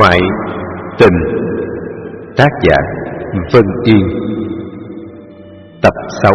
Ngoại tình. Tác giả Vân Yên. Tập 6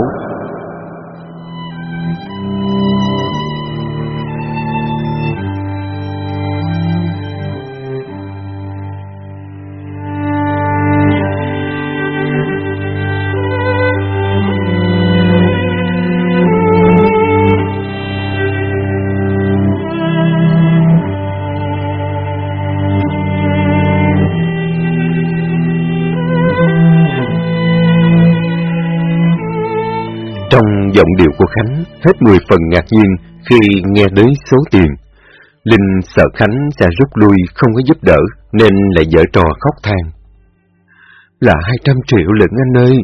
hết mười phần ngạc nhiên khi nghe đến số tiền. Linh sợ Khánh sẽ rút lui không có giúp đỡ nên lại dở trò khóc than. Là hai trăm triệu lận anh ơi,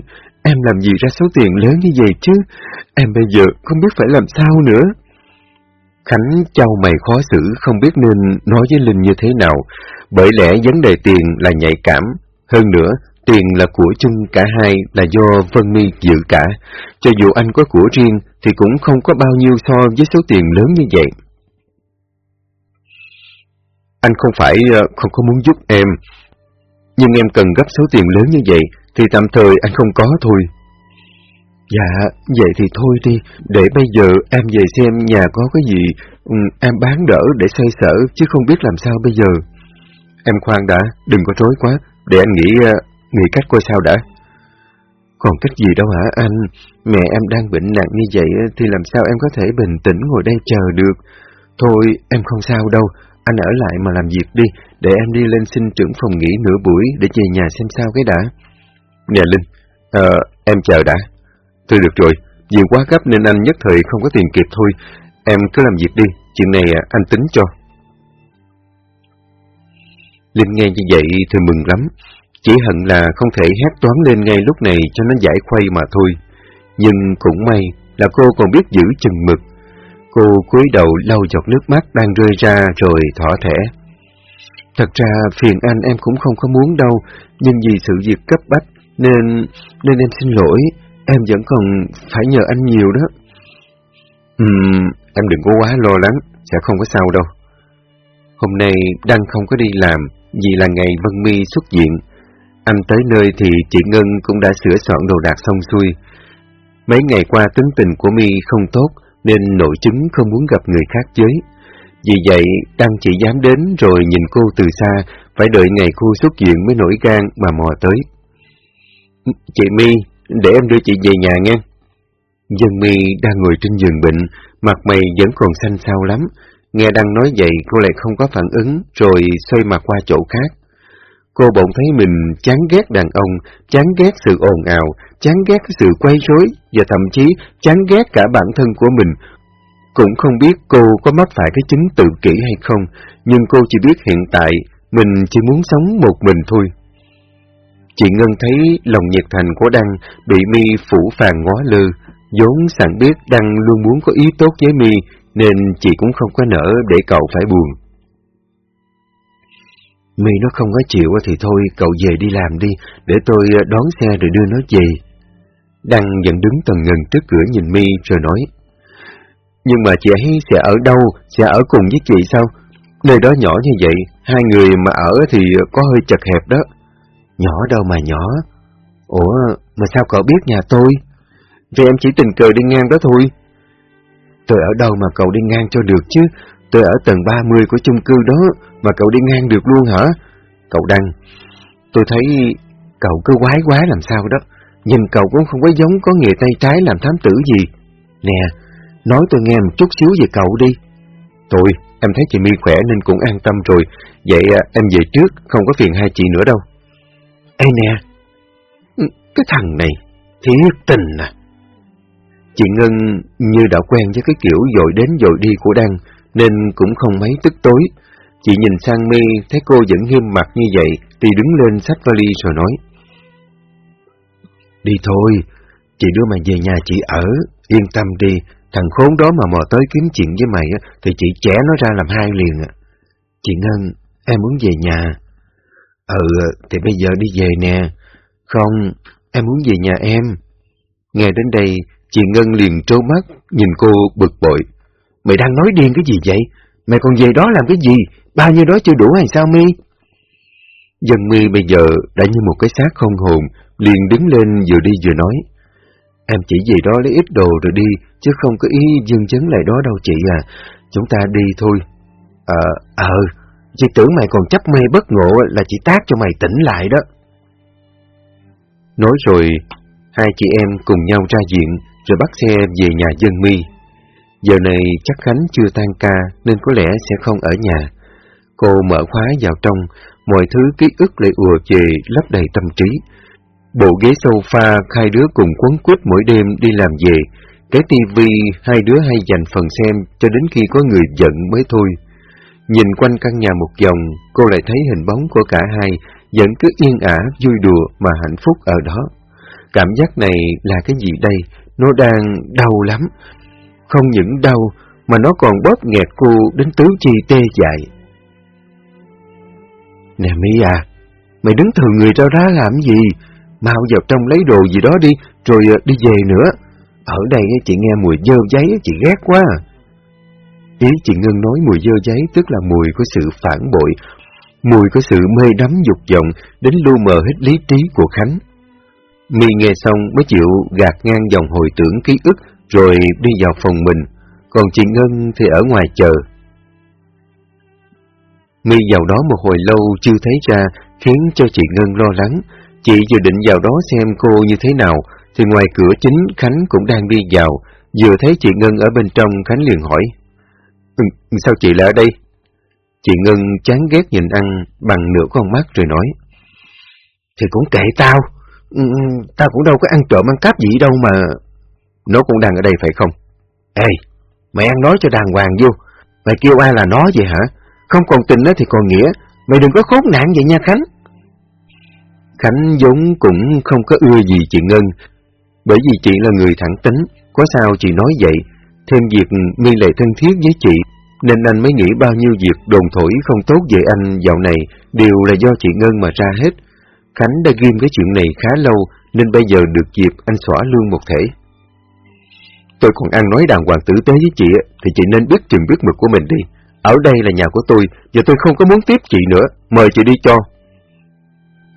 em làm gì ra số tiền lớn như vậy chứ? Em bây giờ không biết phải làm sao nữa. Khánh trao mày khó xử không biết nên nói với Linh như thế nào, bởi lẽ vấn đề tiền là nhạy cảm. Hơn nữa, Tiền là của chung cả hai là do Vân Mi giữ cả. Cho dù anh có của riêng thì cũng không có bao nhiêu so với số tiền lớn như vậy. Anh không phải ờ, không có muốn giúp em, nhưng em cần gấp số tiền lớn như vậy thì tạm thời anh không có thôi. Dạ, vậy thì thôi đi, để bây giờ em về xem nhà có cái gì, ừ, em bán đỡ để xoay sở, chứ không biết làm sao bây giờ. Em khoan đã, đừng có rối quá, để anh nghĩ ờ, Nghĩ cách coi sao đã. Còn cách gì đâu hả anh? Mẹ em đang bệnh nặng như vậy thì làm sao em có thể bình tĩnh ngồi đây chờ được? Thôi, em không sao đâu. Anh ở lại mà làm việc đi, để em đi lên xin trưởng phòng nghỉ nửa buổi để về nhà xem sao cái đã. Nè Linh, à, em chờ đã. Thôi được rồi, việc quá gấp nên anh nhất thời không có tiền kịp thôi. Em cứ làm việc đi, chuyện này anh tính cho. Linh nghe như vậy thì mừng lắm, chỉ hận là không thể hét toán lên ngay lúc này cho nó giải khuây mà thôi. Nhưng cũng may là cô còn biết giữ chừng mực. Cô cúi đầu lau giọt nước mắt đang rơi ra rồi thỏa thẻ. Thật ra phiền anh em cũng không có muốn đâu, nhưng vì sự việc cấp bách nên nên em xin lỗi, em vẫn còn phải nhờ anh nhiều đó. Ừm, em đừng có quá lo lắng, sẽ không có sao đâu. Hôm nay Đăng không có đi làm vì là ngày Vân Mi xuất diện, anh tới nơi thì chị Ngân cũng đã sửa soạn đồ đạc xong xuôi. Mấy ngày qua tính tình của mi không tốt nên nội chứng không muốn gặp người khác giới. Vì vậy, Đăng chỉ dám đến rồi nhìn cô từ xa, phải đợi ngày cô xuất hiện mới nổi gan mà mò tới. Chị mi để em đưa chị về nhà nghe. Dân mi đang ngồi trên giường bệnh, mặt mày vẫn còn xanh xao lắm. Nghe Đăng nói vậy, cô lại không có phản ứng, rồi xoay mặt qua chỗ khác. Cô bỗng thấy mình chán ghét đàn ông, chán ghét sự ồn ào, chán ghét sự quay rối và thậm chí chán ghét cả bản thân của mình. Cũng không biết cô có mắc phải cái chứng tự kỷ hay không, nhưng cô chỉ biết hiện tại mình chỉ muốn sống một mình thôi. Chị Ngân thấy lòng nhiệt thành của Đăng bị mi phủ phàng ngó lư, vốn sẵn biết Đăng luôn muốn có ý tốt với mi, nên chị cũng không có nỡ để cậu phải buồn. Mi nó không có chịu thì thôi, cậu về đi làm đi, để tôi ờ, đón xe rồi đưa nó về. Đăng vẫn đứng tần ngần trước cửa nhìn Mi rồi nói. Nhưng mà chị ấy sẽ ở đâu, sẽ ở cùng với chị sao? Nơi đó nhỏ như vậy, hai người mà ở thì có hơi chật hẹp đó. Nhỏ đâu mà nhỏ. Ủa, mà sao cậu biết nhà tôi? Vì em chỉ tình cờ đi ngang đó thôi. Tôi ở đâu mà cậu đi ngang cho được chứ? Tôi ở tầng 30 của chung cư đó, mà cậu đi ngang được luôn hả? Cậu Đăng, tôi thấy cậu cứ quái quá làm sao đó. Nhìn cậu cũng không có giống có nghề tay trái làm thám tử gì. Nè, nói tôi nghe một chút xíu về cậu đi. Tôi, em thấy chị My khỏe nên cũng an tâm rồi. Vậy à, em về trước, không có phiền hai chị nữa đâu. Ê nè, ừ, cái thằng này, thiệt tình à. Chị Ngân như đã quen với cái kiểu dội đến dội đi của Đăng, nên cũng không mấy tức tối. Chị nhìn sang mi thấy cô vẫn nghiêm mặt như vậy, thì đứng lên xách vali rồi nói. Đi thôi, chị đưa mày về nhà chị ở, yên tâm đi, thằng khốn đó mà mò tới kiếm chuyện với mày thì chị trẻ nó ra làm hai liền. Chị Ngân, em muốn về nhà. Ừ, thì bây giờ đi về nè. Không, em muốn về nhà em. Nghe đến đây, chị Ngân liền trố mắt, nhìn cô bực bội. Mày đang nói điên cái gì vậy? Mày còn về đó làm cái gì? Bao nhiêu đó chưa đủ hay sao mi? Dân mi bây giờ đã như một cái xác không hồn, liền đứng lên vừa đi vừa nói. Em chỉ về đó lấy ít đồ rồi đi, chứ không có ý dương chấn lại đó đâu chị à. Chúng ta đi thôi. Ờ, ờ, chị tưởng mày còn chấp mê bất ngộ là chị tác cho mày tỉnh lại đó. Nói rồi, hai chị em cùng nhau ra diện, rồi bắt xe về nhà dân mi. Giờ này chắc Khánh chưa tan ca nên có lẽ sẽ không ở nhà. Cô mở khóa vào trong, mọi thứ ký ức lại ùa về lấp đầy tâm trí. Bộ ghế sofa hai đứa cùng quấn quýt mỗi đêm đi làm về, cái tivi hai đứa hay dành phần xem cho đến khi có người giận mới thôi. Nhìn quanh căn nhà một vòng, cô lại thấy hình bóng của cả hai vẫn cứ yên ả, vui đùa mà hạnh phúc ở đó. Cảm giác này là cái gì đây? Nó đang đau lắm. Không những đau, mà nó còn bóp nghẹt cô đến tứ chi tê dại. Nè Mỹ à, mày đứng thường người ra đó làm gì? Mau vào trong lấy đồ gì đó đi, rồi ờ, đi về nữa. Ở đây chị nghe mùi dơ giấy, chị ghét quá. Ý chị Ngân nói mùi dơ giấy tức là mùi của sự phản bội, mùi của sự mê đắm dục vọng đến lu mờ hết lý trí của Khánh. Mi nghe xong mới chịu gạt ngang dòng hồi tưởng ký ức rồi đi vào phòng mình, còn chị Ngân thì ở ngoài chờ. Mi vào đó một hồi lâu chưa thấy ra khiến cho chị Ngân lo lắng. Chị vừa định vào đó xem cô như thế nào, thì ngoài cửa chính Khánh cũng đang đi vào. Vừa thấy chị Ngân ở bên trong, Khánh liền hỏi. Ừ, sao chị lại ở đây? Chị Ngân chán ghét nhìn ăn bằng nửa con mắt rồi nói. Thì cũng kệ tao, ừ, ừ, tao cũng đâu có ăn trộm ăn cắp gì đâu mà... Nó cũng đang ở đây phải không? Ê, mày ăn nói cho đàng hoàng vô, mày kêu ai là nó vậy hả? Không còn tình nữa thì còn nghĩa, mày đừng có khốn nạn vậy nha Khánh. Khánh vốn cũng không có ưa gì chị Ngân, bởi vì chị là người thẳng tính, có sao chị nói vậy, thêm việc mi lệ thân thiết với chị, nên anh mới nghĩ bao nhiêu việc đồn thổi không tốt về anh dạo này đều là do chị Ngân mà ra hết. Khánh đã ghim cái chuyện này khá lâu, nên bây giờ được dịp anh xóa luôn một thể. Tôi còn ăn nói đàng hoàng tử tế với chị, thì chị nên biết chừng biết mực của mình đi. Ở đây là nhà của tôi, và tôi không có muốn tiếp chị nữa, mời chị đi cho.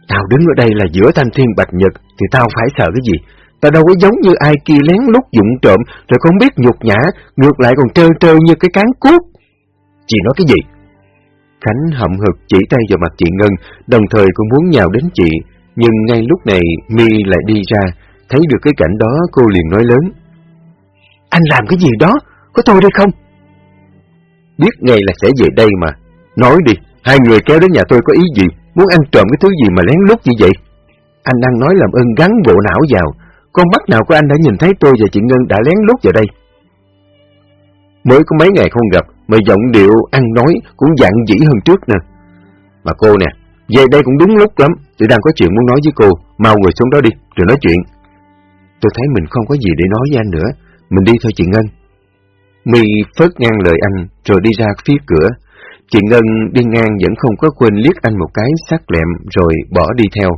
Tao đứng ở đây là giữa thanh thiên bạch nhật, thì tao phải sợ cái gì? Tao đâu có giống như ai kia lén lút dụng trộm, rồi không biết nhục nhã, ngược lại còn trơ trơ như cái cán cuốc. Chị nói cái gì? Khánh hậm hực chỉ tay vào mặt chị Ngân, đồng thời cũng muốn nhào đến chị, nhưng ngay lúc này mi lại đi ra, thấy được cái cảnh đó cô liền nói lớn. Anh làm cái gì đó? Có tôi đây không? Biết ngay là sẽ về đây mà. Nói đi, hai người kéo đến nhà tôi có ý gì? Muốn ăn trộm cái thứ gì mà lén lút như vậy? Anh đang nói làm ơn gắn bộ não vào. Con mắt nào của anh đã nhìn thấy tôi và chị Ngân đã lén lút vào đây? Mới có mấy ngày không gặp, mà giọng điệu ăn nói cũng dặn dĩ hơn trước nè. Mà cô nè, về đây cũng đúng lúc lắm, tôi đang có chuyện muốn nói với cô, mau ngồi xuống đó đi, rồi nói chuyện. Tôi thấy mình không có gì để nói với anh nữa, mình đi thôi chị Ngân. My phớt ngang lời anh, rồi đi ra phía cửa. Chị Ngân đi ngang vẫn không có quên liếc anh một cái sắc lẹm, rồi bỏ đi theo.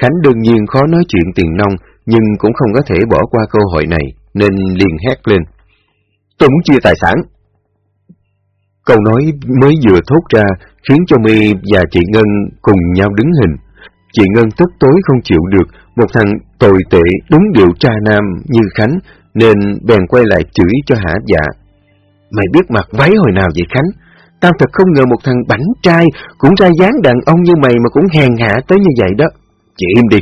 Khánh đương nhiên khó nói chuyện tiền nông, nhưng cũng không có thể bỏ qua cơ hội này, nên liền hét lên. Tôi muốn chia tài sản. Câu nói mới vừa thốt ra khiến cho My và chị Ngân cùng nhau đứng hình. Chị Ngân tức tối không chịu được một thằng tồi tệ đúng điệu tra nam như Khánh nên bèn quay lại chửi cho hả dạ. Mày biết mặc váy hồi nào vậy Khánh? Tao thật không ngờ một thằng bảnh trai cũng ra dáng đàn ông như mày mà cũng hèn hạ tới như vậy đó. Chị im đi,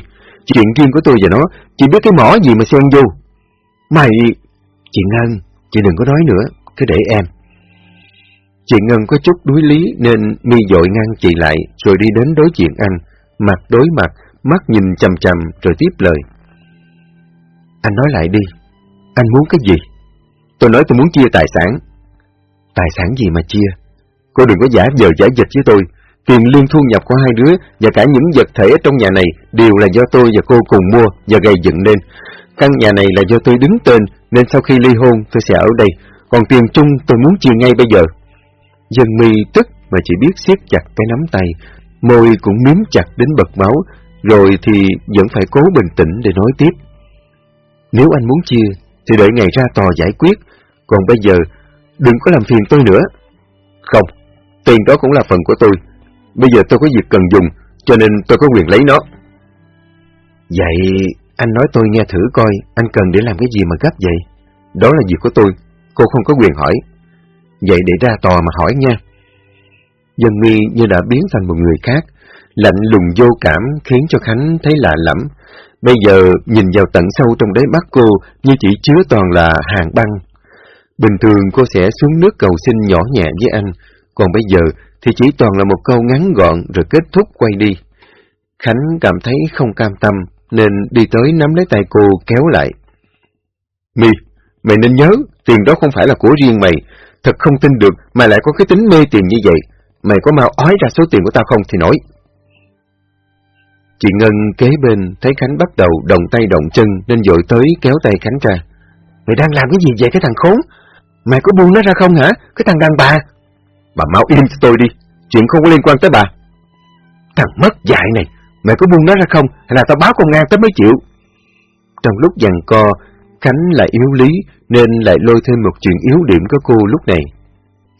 chuyện riêng của tôi và nó, chị biết cái mỏ gì mà xen vô. Mày... Chị Ngân, chị đừng có nói nữa, cứ để em. Chị Ngân có chút đuối lý nên mi dội ngăn chị lại rồi đi đến đối diện anh, mặt đối mặt, mắt nhìn chầm chầm rồi tiếp lời. Anh nói lại đi, anh muốn cái gì? Tôi nói tôi muốn chia tài sản. Tài sản gì mà chia? Cô đừng có giả vờ giả dịch với tôi. Tiền lương thu nhập của hai đứa và cả những vật thể trong nhà này đều là do tôi và cô cùng mua và gây dựng nên. Căn nhà này là do tôi đứng tên nên sau khi ly hôn tôi sẽ ở đây. Còn tiền chung tôi muốn chia ngay bây giờ. Dân mi tức mà chỉ biết siết chặt cái nắm tay, môi cũng miếm chặt đến bật máu, rồi thì vẫn phải cố bình tĩnh để nói tiếp. Nếu anh muốn chia thì đợi ngày ra tòa giải quyết, còn bây giờ đừng có làm phiền tôi nữa. Không, tiền đó cũng là phần của tôi. Bây giờ tôi có việc cần dùng, cho nên tôi có quyền lấy nó. Vậy anh nói tôi nghe thử coi anh cần để làm cái gì mà gấp vậy? Đó là việc của tôi, cô không có quyền hỏi. Vậy để ra tòa mà hỏi nha. Dân mi như đã biến thành một người khác, lạnh lùng vô cảm khiến cho Khánh thấy lạ lẫm. Bây giờ nhìn vào tận sâu trong đáy mắt cô như chỉ chứa toàn là hàng băng. Bình thường cô sẽ xuống nước cầu xin nhỏ nhẹ với anh, còn bây giờ thì chỉ toàn là một câu ngắn gọn rồi kết thúc quay đi. Khánh cảm thấy không cam tâm, nên đi tới nắm lấy tay cô kéo lại. Mi, mày nên nhớ, tiền đó không phải là của riêng mày. Thật không tin được mày lại có cái tính mê tiền như vậy. Mày có mau ói ra số tiền của tao không thì nói. Chị Ngân kế bên thấy Khánh bắt đầu động tay động chân nên dội tới kéo tay Khánh ra. Mày đang làm cái gì vậy cái thằng khốn? Mày có buông nó ra không hả? Cái thằng đàn bà. Bà mau im cho tôi đi. Chuyện không có liên quan tới bà. Thằng mất dạy này. Mày có buông nó ra không? Hay là tao báo công an tới mới chịu? Trong lúc giằng co, Khánh lại yếu lý nên lại lôi thêm một chuyện yếu điểm của cô lúc này.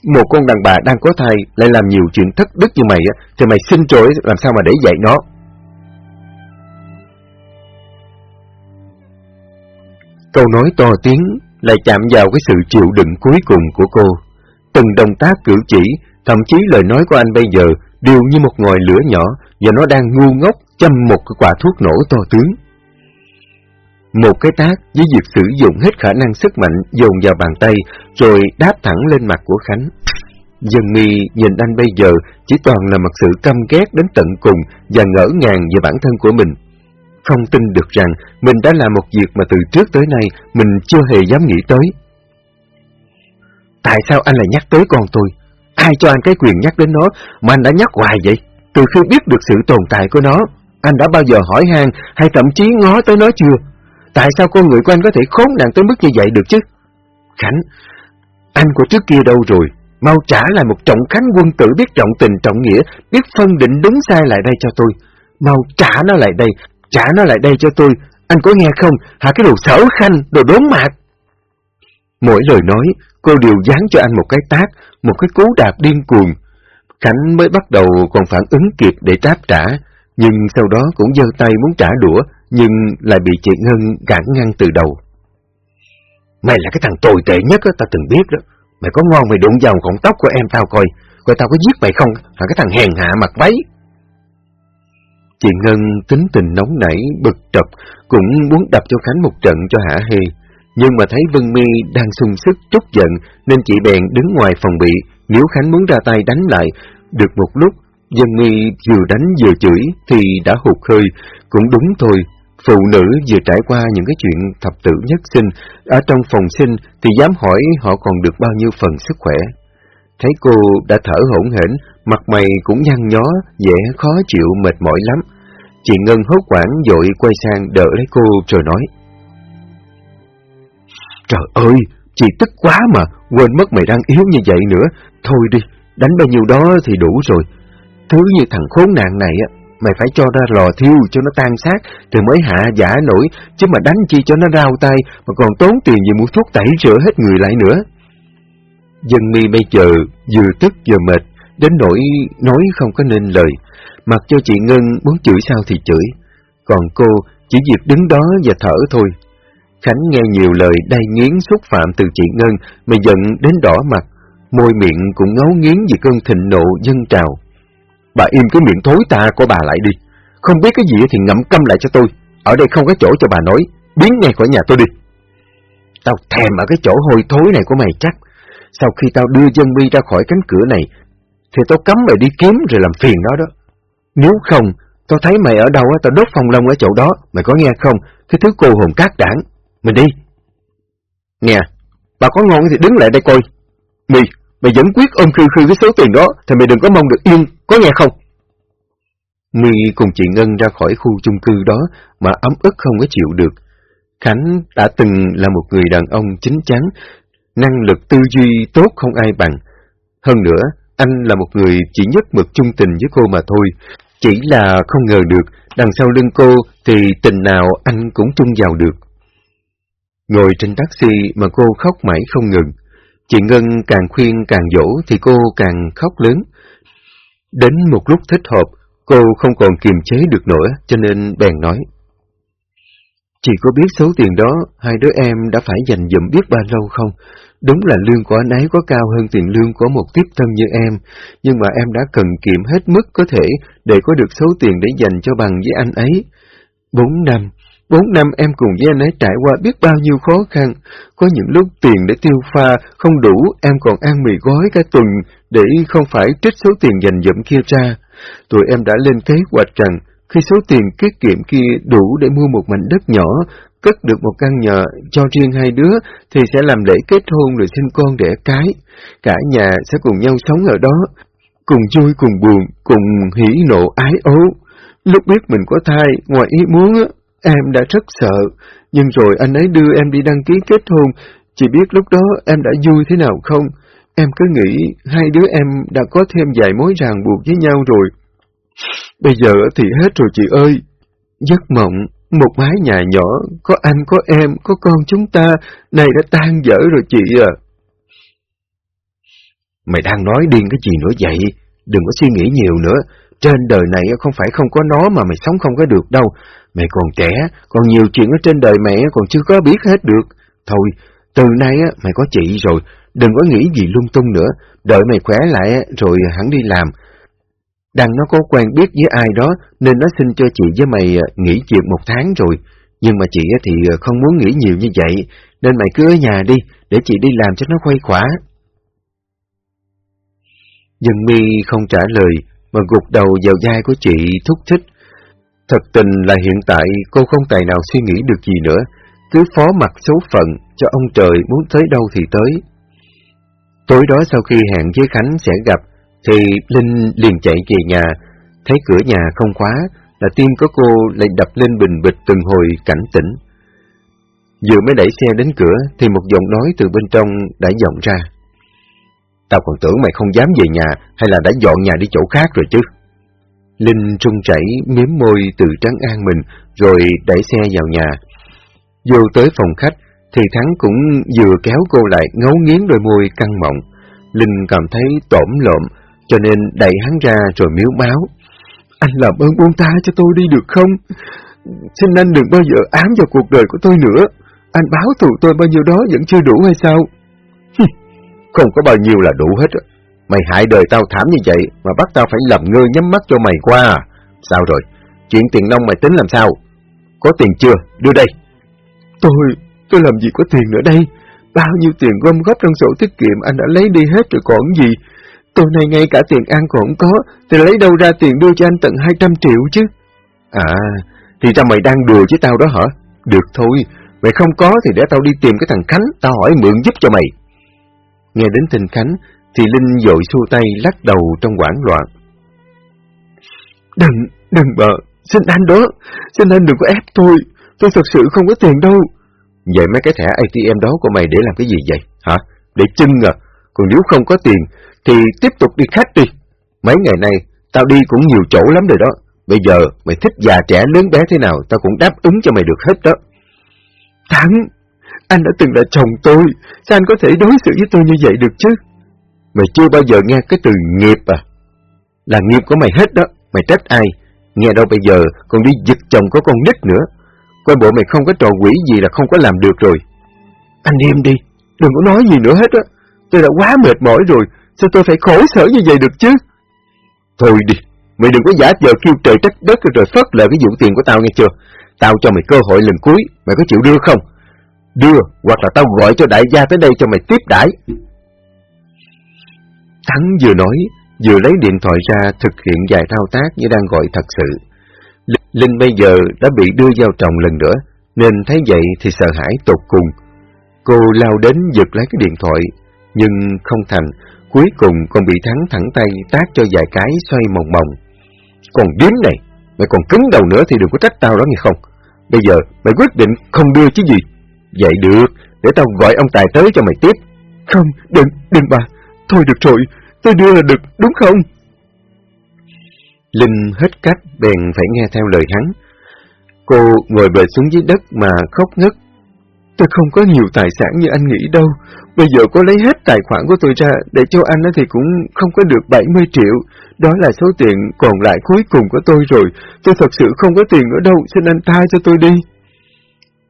Một con đàn bà đang có thai lại làm nhiều chuyện thất đức như mày á, thì mày xin trỗi làm sao mà để dạy nó. Câu nói to tiếng lại chạm vào cái sự chịu đựng cuối cùng của cô. Từng động tác cử chỉ, thậm chí lời nói của anh bây giờ đều như một ngòi lửa nhỏ và nó đang ngu ngốc châm một cái quả thuốc nổ to tướng. Một cái tác với việc sử dụng hết khả năng sức mạnh dồn vào bàn tay rồi đáp thẳng lên mặt của Khánh. Dân mi nhìn anh bây giờ chỉ toàn là một sự căm ghét đến tận cùng và ngỡ ngàng về bản thân của mình. Không tin được rằng mình đã làm một việc mà từ trước tới nay mình chưa hề dám nghĩ tới. Tại sao anh lại nhắc tới con tôi? Ai cho anh cái quyền nhắc đến nó mà anh đã nhắc hoài vậy? Từ khi biết được sự tồn tại của nó, anh đã bao giờ hỏi han hay thậm chí ngó tới nó chưa? Tại sao con người của anh có thể khốn nạn tới mức như vậy được chứ? Khánh, anh của trước kia đâu rồi? Mau trả lại một trọng khánh quân tử biết trọng tình trọng nghĩa, biết phân định đúng sai lại đây cho tôi. Mau trả nó lại đây, trả nó lại đây cho tôi. Anh có nghe không? Hả cái đồ sở khanh, đồ đốn mạc. Mỗi lời nói, cô đều dán cho anh một cái tác, một cái cú đạp điên cuồng. Khánh mới bắt đầu còn phản ứng kịp để đáp trả, nhưng sau đó cũng giơ tay muốn trả đũa, nhưng lại bị chị Ngân gãn ngăn từ đầu. Mày là cái thằng tồi tệ nhất á, tao từng biết đó. Mày có ngon mày đụng vào cọng tóc của em tao coi, coi tao có giết mày không, hả cái thằng hèn hạ mặt váy. Chị Ngân tính tình nóng nảy, bực trọc, cũng muốn đập cho Khánh một trận cho hả hê. Nhưng mà thấy Vân Mi đang sung sức trút giận nên chị bèn đứng ngoài phòng bị, nếu Khánh muốn ra tay đánh lại. Được một lúc, Dân Nghi vừa đánh vừa chửi thì đã hụt hơi, cũng đúng thôi. Phụ nữ vừa trải qua những cái chuyện thập tử nhất sinh, ở trong phòng sinh thì dám hỏi họ còn được bao nhiêu phần sức khỏe. Thấy cô đã thở hổn hển, mặt mày cũng nhăn nhó, dễ khó chịu mệt mỏi lắm. Chị Ngân hốt quảng dội quay sang đỡ lấy cô rồi nói. Trời ơi, chị tức quá mà, quên mất mày đang yếu như vậy nữa. Thôi đi, đánh bao nhiêu đó thì đủ rồi. Thứ như thằng khốn nạn này á, mày phải cho ra lò thiêu cho nó tan xác thì mới hạ giả nổi, chứ mà đánh chi cho nó rau tay mà còn tốn tiền về mua thuốc tẩy rửa hết người lại nữa. Dân mi bây giờ vừa tức vừa mệt, đến nỗi nói không có nên lời, mặc cho chị Ngân muốn chửi sao thì chửi, còn cô chỉ việc đứng đó và thở thôi. Khánh nghe nhiều lời đay nghiến xúc phạm từ chị Ngân mà giận đến đỏ mặt, môi miệng cũng ngấu nghiến vì cơn thịnh nộ dân trào. Bà im cái miệng thối ta của bà lại đi, không biết cái gì thì ngậm câm lại cho tôi, ở đây không có chỗ cho bà nói, biến ngay khỏi nhà tôi đi. Tao thèm ở cái chỗ hôi thối này của mày chắc, sau khi tao đưa dân mi ra khỏi cánh cửa này, thì tao cấm mày đi kiếm rồi làm phiền nó đó. Nếu không, tao thấy mày ở đâu tao đốt phong long ở chỗ đó, mày có nghe không? Cái thứ cô hồn cát đảng. Mình đi. Nè, bà có ngon thì đứng lại đây coi. mì mày vẫn quyết ôm khư khư cái số tiền đó, thì mày đừng có mong được yên, có nghe không? My cùng chị Ngân ra khỏi khu chung cư đó mà ấm ức không có chịu được. Khánh đã từng là một người đàn ông chính chắn, năng lực tư duy tốt không ai bằng. Hơn nữa, anh là một người chỉ nhất mực trung tình với cô mà thôi. Chỉ là không ngờ được, đằng sau lưng cô thì tình nào anh cũng chung vào được. Ngồi trên taxi mà cô khóc mãi không ngừng. Chị Ngân càng khuyên càng dỗ thì cô càng khóc lớn. Đến một lúc thích hợp, Cô không còn kiềm chế được nữa, cho nên bèn nói. Chị có biết số tiền đó hai đứa em đã phải dành dụm biết bao lâu không? Đúng là lương của anh ấy có cao hơn tiền lương của một tiếp thân như em, nhưng mà em đã cần kiệm hết mức có thể để có được số tiền để dành cho bằng với anh ấy. Bốn năm, bốn năm em cùng với anh ấy trải qua biết bao nhiêu khó khăn, có những lúc tiền để tiêu pha không đủ, em còn ăn mì gói cả tuần để không phải trích số tiền dành dụm kia ra. Tụi em đã lên kế hoạch rằng khi số tiền tiết kiệm kia đủ để mua một mảnh đất nhỏ, cất được một căn nhà cho riêng hai đứa, thì sẽ làm lễ kết hôn rồi sinh con đẻ cái. Cả nhà sẽ cùng nhau sống ở đó, cùng vui cùng buồn, cùng hỉ nộ ái ố. Lúc biết mình có thai, ngoài ý muốn, em đã rất sợ, nhưng rồi anh ấy đưa em đi đăng ký kết hôn, chỉ biết lúc đó em đã vui thế nào không? Em cứ nghĩ hai đứa em đã có thêm vài mối ràng buộc với nhau rồi. Bây giờ thì hết rồi chị ơi. Giấc mộng, một mái nhà nhỏ, có anh, có em, có con chúng ta, này đã tan dở rồi chị à. Mày đang nói điên cái gì nữa vậy? Đừng có suy nghĩ nhiều nữa. Trên đời này không phải không có nó mà mày sống không có được đâu. Mày còn trẻ, còn nhiều chuyện ở trên đời mẹ còn chưa có biết hết được. Thôi, từ nay á mày có chị rồi, đừng có nghĩ gì lung tung nữa. Đợi mày khỏe lại rồi hẳn đi làm. Đằng nó có quen biết với ai đó nên nó xin cho chị với mày à, nghỉ việc một tháng rồi. Nhưng mà chị thì à, không muốn nghỉ nhiều như vậy, nên mày cứ ở nhà đi, để chị đi làm cho nó khuây khỏa. Dân mi không trả lời, mà gục đầu vào vai của chị thúc thích. Thật tình là hiện tại cô không tài nào suy nghĩ được gì nữa, cứ phó mặc số phận cho ông trời muốn tới đâu thì tới. Tối đó sau khi hẹn với Khánh sẽ gặp, thì Linh liền chạy về nhà, thấy cửa nhà không khóa, là tim của cô lại đập lên bình bịch từng hồi cảnh tỉnh. Vừa mới đẩy xe đến cửa, thì một giọng nói từ bên trong đã vọng ra. Tao còn tưởng mày không dám về nhà, hay là đã dọn nhà đi chỗ khác rồi chứ. Linh trung chảy, miếm môi từ trắng an mình, rồi đẩy xe vào nhà. Vô tới phòng khách, thì Thắng cũng vừa kéo cô lại ngấu nghiến đôi môi căng mọng. Linh cảm thấy tổm lộm, cho nên đẩy hắn ra rồi miếu máu. Anh làm ơn buông tha cho tôi đi được không? Xin anh đừng bao giờ ám vào cuộc đời của tôi nữa. Anh báo thù tôi bao nhiêu đó vẫn chưa đủ hay sao? Không có bao nhiêu là đủ hết. Mày hại đời tao thảm như vậy mà bắt tao phải làm ngơ nhắm mắt cho mày qua à? Sao rồi? Chuyện tiền nông mày tính làm sao? Có tiền chưa? Đưa đây. Tôi, tôi làm gì có tiền nữa đây? Bao nhiêu tiền gom góp trong sổ tiết kiệm anh đã lấy đi hết rồi còn gì? Tôi này ngay cả tiền ăn còn không có, thì lấy đâu ra tiền đưa cho anh tận 200 triệu chứ? À, thì ra mày đang đùa với tao đó hả? Được thôi, mày không có thì để tao đi tìm cái thằng Khánh, tao hỏi mượn giúp cho mày. Nghe đến tên Khánh, thì Linh dội xua tay lắc đầu trong quảng loạn. Đừng, đừng bợ, xin anh đó, xin anh đừng có ép tôi, tôi thật sự không có tiền đâu. Vậy mấy cái thẻ ATM đó của mày để làm cái gì vậy, hả? Để chân à? Còn nếu không có tiền, thì tiếp tục đi khách đi. Mấy ngày nay, tao đi cũng nhiều chỗ lắm rồi đó. Bây giờ, mày thích già trẻ lớn bé thế nào, tao cũng đáp ứng cho mày được hết đó. Thắng, anh đã từng là chồng tôi, sao anh có thể đối xử với tôi như vậy được chứ? Mày chưa bao giờ nghe cái từ nghiệp à? Là nghiệp của mày hết đó, mày trách ai? Nghe đâu bây giờ còn đi giật chồng có con nít nữa. Coi bộ mày không có trò quỷ gì là không có làm được rồi. Anh im đi, đừng có nói gì nữa hết á. Tôi đã quá mệt mỏi rồi, sao tôi phải khổ sở như vậy được chứ? Thôi đi, mày đừng có giả vờ kêu trời trách đất rồi phớt lờ cái vụ tiền của tao nghe chưa? Tao cho mày cơ hội lần cuối, mày có chịu đưa không? Đưa, hoặc là tao gọi cho đại gia tới đây cho mày tiếp đãi. Thắng vừa nói, vừa lấy điện thoại ra thực hiện vài thao tác như đang gọi thật sự. Linh bây giờ đã bị đưa vào chồng lần nữa, nên thấy vậy thì sợ hãi tột cùng. Cô lao đến giật lấy cái điện thoại, nhưng không thành, cuối cùng còn bị Thắng thẳng tay tác cho vài cái xoay mòng mòng. Còn điếm này, mày còn cứng đầu nữa thì đừng có trách tao đó nghe không? Bây giờ mày quyết định không đưa chứ gì? Vậy được, để tao gọi ông Tài tới cho mày tiếp. Không, đừng, đừng bà, thôi được rồi, tôi đưa là được, đúng không? Linh hết cách bèn phải nghe theo lời hắn. Cô ngồi bệt xuống dưới đất mà khóc ngất. Tôi không có nhiều tài sản như anh nghĩ đâu. Bây giờ có lấy hết tài khoản của tôi ra để cho anh thì cũng không có được 70 triệu. Đó là số tiền còn lại cuối cùng của tôi rồi. Tôi thật sự không có tiền ở đâu, xin anh tha cho tôi đi.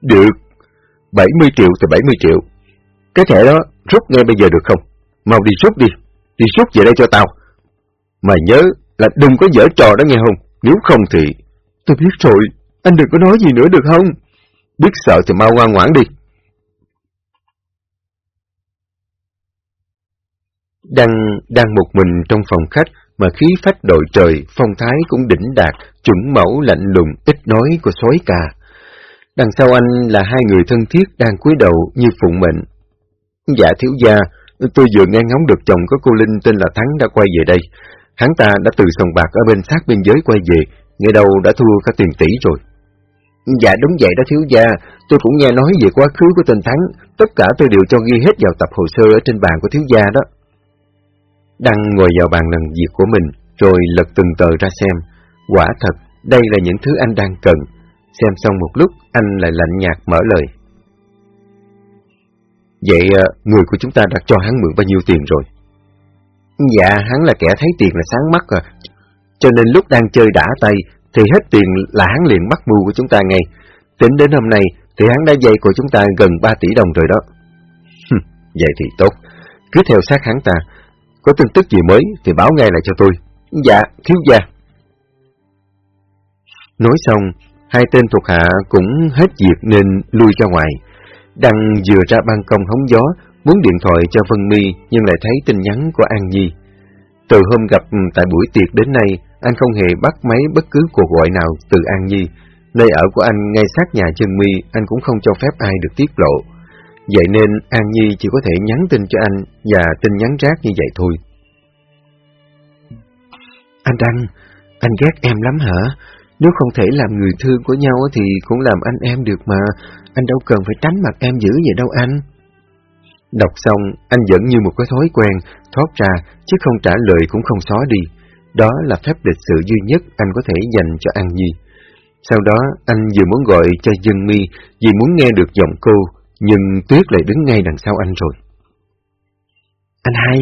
Được, 70 triệu thì 70 triệu. Cái thẻ đó rút ngay bây giờ được không? Mau đi rút đi, đi rút về đây cho tao. Mà nhớ là đừng có dở trò đó nghe không, nếu không thì... Tôi biết rồi, anh đừng có nói gì nữa được không? Biết sợ thì mau ngoan ngoãn đi. đang đang một mình trong phòng khách mà khí phách đội trời, phong thái cũng đỉnh đạt, chuẩn mẫu lạnh lùng, ít nói của sói cà. Đằng sau anh là hai người thân thiết đang cúi đầu như phụng mệnh. Dạ thiếu gia, tôi vừa nghe ngóng được chồng có cô Linh tên là Thắng đã quay về đây. Hắn ta đã từ sòng bạc ở bên sát biên giới quay về, nghe đâu đã thua cả tiền tỷ rồi. Dạ đúng vậy đó thiếu gia, tôi cũng nghe nói về quá khứ của tên Thắng, tất cả tôi đều cho ghi hết vào tập hồ sơ ở trên bàn của thiếu gia đó. Đăng ngồi vào bàn làm việc của mình, rồi lật từng tờ ra xem. Quả thật, đây là những thứ anh đang cần. Xem xong một lúc, anh lại lạnh nhạt mở lời. Vậy ờ, người của chúng ta đã cho hắn mượn bao nhiêu tiền rồi? Dạ, hắn là kẻ thấy tiền là sáng mắt à. Cho nên lúc đang chơi đả tay, thì hết tiền là hắn liền bắt mưu của chúng ta ngay. Tính đến hôm nay, thì hắn đã dây của chúng ta gần 3 tỷ đồng rồi đó. Vậy thì tốt, cứ theo sát hắn ta. Có tin tức gì mới thì báo ngay lại cho tôi. Dạ, thiếu gia. Nói xong, hai tên thuộc hạ cũng hết việc nên lui ra ngoài. Đăng vừa ra ban công hóng gió, muốn điện thoại cho Vân My nhưng lại thấy tin nhắn của An Nhi. Từ hôm gặp ừ, tại buổi tiệc đến nay, anh không hề bắt máy bất cứ cuộc gọi nào từ An Nhi. Nơi ở của anh ngay sát nhà chân My, anh cũng không cho phép ai được tiết lộ. Vậy nên An Nhi chỉ có thể nhắn tin cho anh và tin nhắn rác như vậy thôi. Anh Đăng, anh ghét em lắm hả? Nếu không thể làm người thương của nhau thì cũng làm anh em được mà. Anh đâu cần phải tránh mặt em dữ vậy đâu anh. Đọc xong, anh vẫn như một cái thói quen, thoát ra, chứ không trả lời cũng không xóa đi. Đó là phép lịch sự duy nhất anh có thể dành cho An Nhi. Sau đó, anh vừa muốn gọi cho Dương Mi vì muốn nghe được giọng cô, nhưng Tuyết lại đứng ngay đằng sau anh rồi. Anh hai,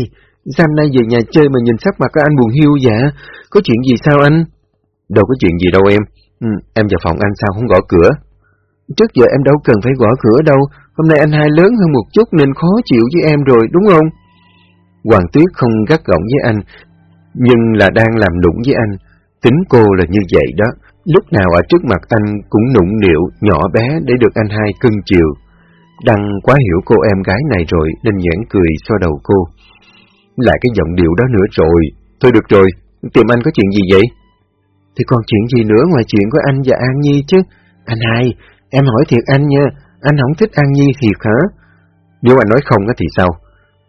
sao nay về nhà chơi mà nhìn sắc mặt của anh buồn hiu vậy? Có chuyện gì sao anh? Đâu có chuyện gì đâu em. Ừ, em vào phòng anh sao không gõ cửa? Trước giờ em đâu cần phải gõ cửa đâu. Hôm nay anh hai lớn hơn một chút nên khó chịu với em rồi, đúng không? Hoàng Tuyết không gắt gỏng với anh, nhưng là đang làm nũng với anh. Tính cô là như vậy đó. Lúc nào ở trước mặt anh cũng nụng nịu, nhỏ bé để được anh hai cưng chiều. Đăng quá hiểu cô em gái này rồi nên nhãn cười so đầu cô. Lại cái giọng điệu đó nữa rồi. Thôi được rồi, tìm anh có chuyện gì vậy? Thì còn chuyện gì nữa ngoài chuyện của anh và An Nhi chứ? Anh hai, em hỏi thiệt anh nha, anh không thích An Nhi thiệt hả? Nếu anh nói không thì sao?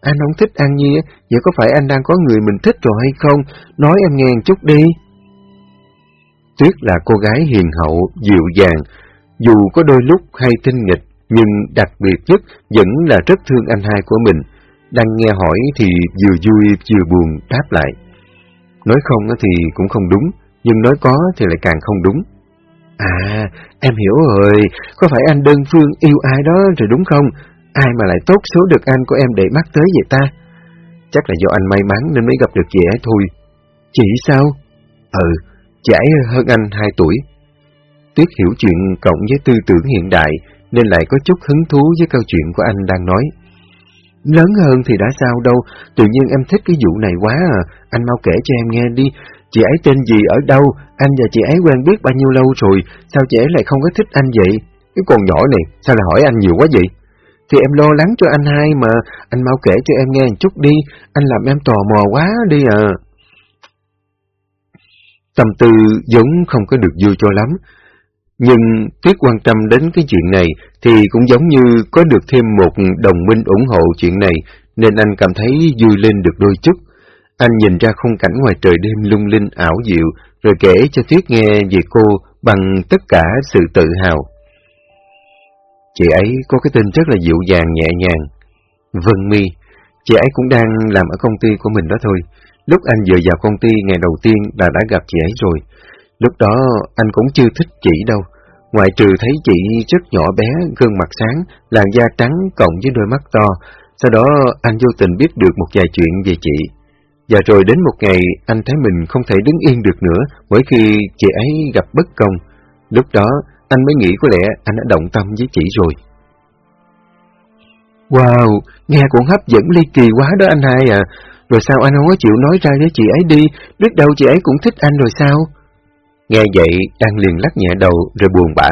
Anh không thích An Nhi, vậy có phải anh đang có người mình thích rồi hay không? Nói em nghe một chút đi. Tuyết là cô gái hiền hậu, dịu dàng, dù có đôi lúc hay tinh nghịch, nhưng đặc biệt nhất vẫn là rất thương anh hai của mình. Đang nghe hỏi thì vừa vui vừa buồn đáp lại. Nói không thì cũng không đúng, nhưng nói có thì lại càng không đúng. À, em hiểu rồi, có phải anh đơn phương yêu ai đó rồi đúng không? Ai mà lại tốt số được anh của em để mắt tới vậy ta? Chắc là do anh may mắn nên mới gặp được chị ấy thôi. Chị sao? Ừ, chị ấy hơn anh 2 tuổi. Tuyết hiểu chuyện cộng với tư tưởng hiện đại nên lại có chút hứng thú với câu chuyện của anh đang nói. Lớn hơn thì đã sao đâu, tự nhiên em thích cái vụ này quá à, anh mau kể cho em nghe đi, chị ấy tên gì ở đâu, anh và chị ấy quen biết bao nhiêu lâu rồi, sao chị ấy lại không có thích anh vậy? Cái con nhỏ này, sao lại hỏi anh nhiều quá vậy? Thì em lo lắng cho anh hai mà, anh mau kể cho em nghe một chút đi, anh làm em tò mò quá đi à. Tâm tư vốn không có được vui cho lắm, nhưng Tuyết quan tâm đến cái chuyện này thì cũng giống như có được thêm một đồng minh ủng hộ chuyện này nên anh cảm thấy vui lên được đôi chút. Anh nhìn ra khung cảnh ngoài trời đêm lung linh ảo diệu rồi kể cho Tuyết nghe về cô bằng tất cả sự tự hào. Chị ấy có cái tên rất là dịu dàng nhẹ nhàng. Vân Mi, chị ấy cũng đang làm ở công ty của mình đó thôi. Lúc anh vừa vào công ty ngày đầu tiên là đã gặp chị ấy rồi. Lúc đó anh cũng chưa thích chị đâu. Ngoại trừ thấy chị rất nhỏ bé, gương mặt sáng, làn da trắng cộng với đôi mắt to. Sau đó anh vô tình biết được một vài chuyện về chị. Và rồi đến một ngày anh thấy mình không thể đứng yên được nữa mỗi khi chị ấy gặp bất công. Lúc đó anh mới nghĩ có lẽ anh đã động tâm với chị rồi. Wow, nghe cũng hấp dẫn ly kỳ quá đó anh hai à. Rồi sao anh không có chịu nói ra với chị ấy đi, biết đâu chị ấy cũng thích anh rồi sao? Nghe vậy, An liền lắc nhẹ đầu rồi buồn bã.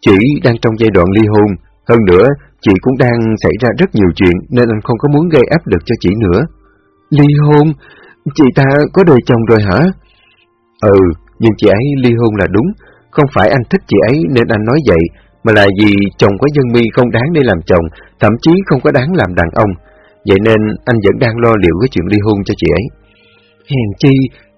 Chị đang trong giai đoạn ly hôn, hơn nữa, chị cũng đang xảy ra rất nhiều chuyện nên anh không có muốn gây áp lực cho chị nữa. Ly hôn? Chị ta có đời chồng rồi hả? Ừ, nhưng chị ấy ly hôn là đúng, không phải anh thích chị ấy nên anh nói vậy, mà là vì chồng của dân mi không đáng để làm chồng, thậm chí không có đáng làm đàn ông. Vậy nên anh vẫn đang lo liệu cái chuyện ly hôn cho chị ấy. Hèn chi,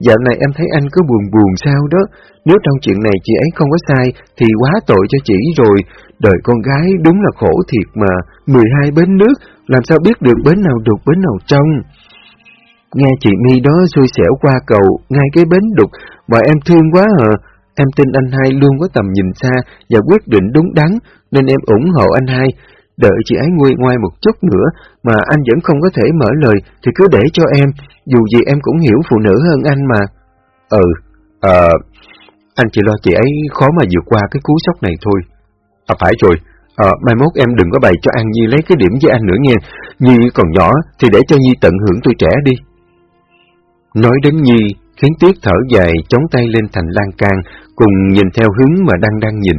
dạo này em thấy anh cứ buồn buồn sao đó. Nếu trong chuyện này chị ấy không có sai, thì quá tội cho chị rồi. Đời con gái đúng là khổ thiệt mà. 12 bến nước, làm sao biết được bến nào đục bến nào trong. Nghe chị My đó xui xẻo qua cầu, ngay cái bến đục, mà em thương quá à. Em tin anh hai luôn có tầm nhìn xa và quyết định đúng đắn, nên em ủng hộ anh hai. Đợi chị ấy nguôi ngoai một chút nữa mà anh vẫn không có thể mở lời thì cứ để cho em, dù gì em cũng hiểu phụ nữ hơn anh mà. Ừ, ờ, anh chỉ lo chị ấy khó mà vượt qua cái cú sốc này thôi. À phải rồi, à, mai mốt em đừng có bày cho An Nhi lấy cái điểm với anh nữa nghe. Nhi còn nhỏ thì để cho Nhi tận hưởng tuổi trẻ đi. Nói đến Nhi, khiến Tuyết thở dài chống tay lên thành lan can, cùng nhìn theo hướng mà đang đang nhìn.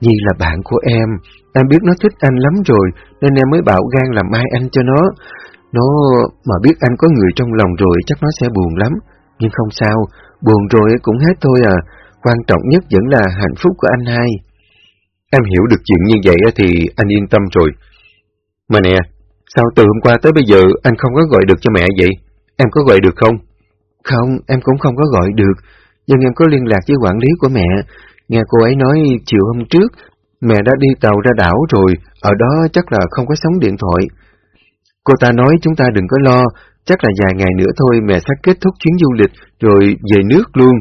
Nhi là bạn của em, em biết nó thích anh lắm rồi, nên em mới bảo gan làm mai anh cho nó. Nó mà biết anh có người trong lòng rồi chắc nó sẽ buồn lắm, nhưng không sao, buồn rồi cũng hết thôi à, quan trọng nhất vẫn là hạnh phúc của anh hai. Em hiểu được chuyện như vậy thì anh yên tâm rồi. Mà nè, sao từ hôm qua tới bây giờ anh không có gọi được cho mẹ vậy? Em có gọi được không? Không, em cũng không có gọi được, nhưng em có liên lạc với quản lý của mẹ. Nghe cô ấy nói chiều hôm trước, mẹ đã đi tàu ra đảo rồi, ở đó chắc là không có sóng điện thoại. Cô ta nói chúng ta đừng có lo, chắc là vài ngày nữa thôi mẹ sẽ kết thúc chuyến du lịch rồi về nước luôn.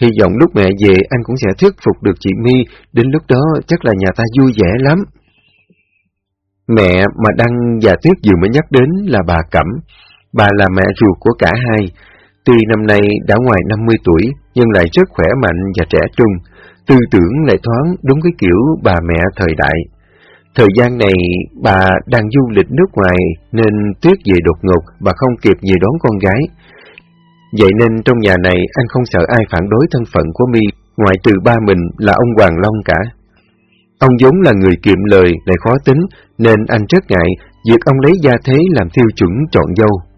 Hy vọng lúc mẹ về anh cũng sẽ thuyết phục được chị My, đến lúc đó chắc là nhà ta vui vẻ lắm. Mẹ mà Đăng và Tuyết vừa mới nhắc đến là bà Cẩm. Bà là mẹ ruột của cả hai. Tuy năm nay đã ngoài 50 tuổi, nhưng lại rất khỏe mạnh và trẻ trung. Tư tưởng lại thoáng đúng cái kiểu bà mẹ thời đại. Thời gian này bà đang du lịch nước ngoài nên tuyết về đột ngột và không kịp về đón con gái. Vậy nên trong nhà này anh không sợ ai phản đối thân phận của mi ngoại trừ ba mình là ông Hoàng Long cả. Ông vốn là người kiệm lời lại khó tính nên anh rất ngại việc ông lấy gia thế làm tiêu chuẩn chọn dâu.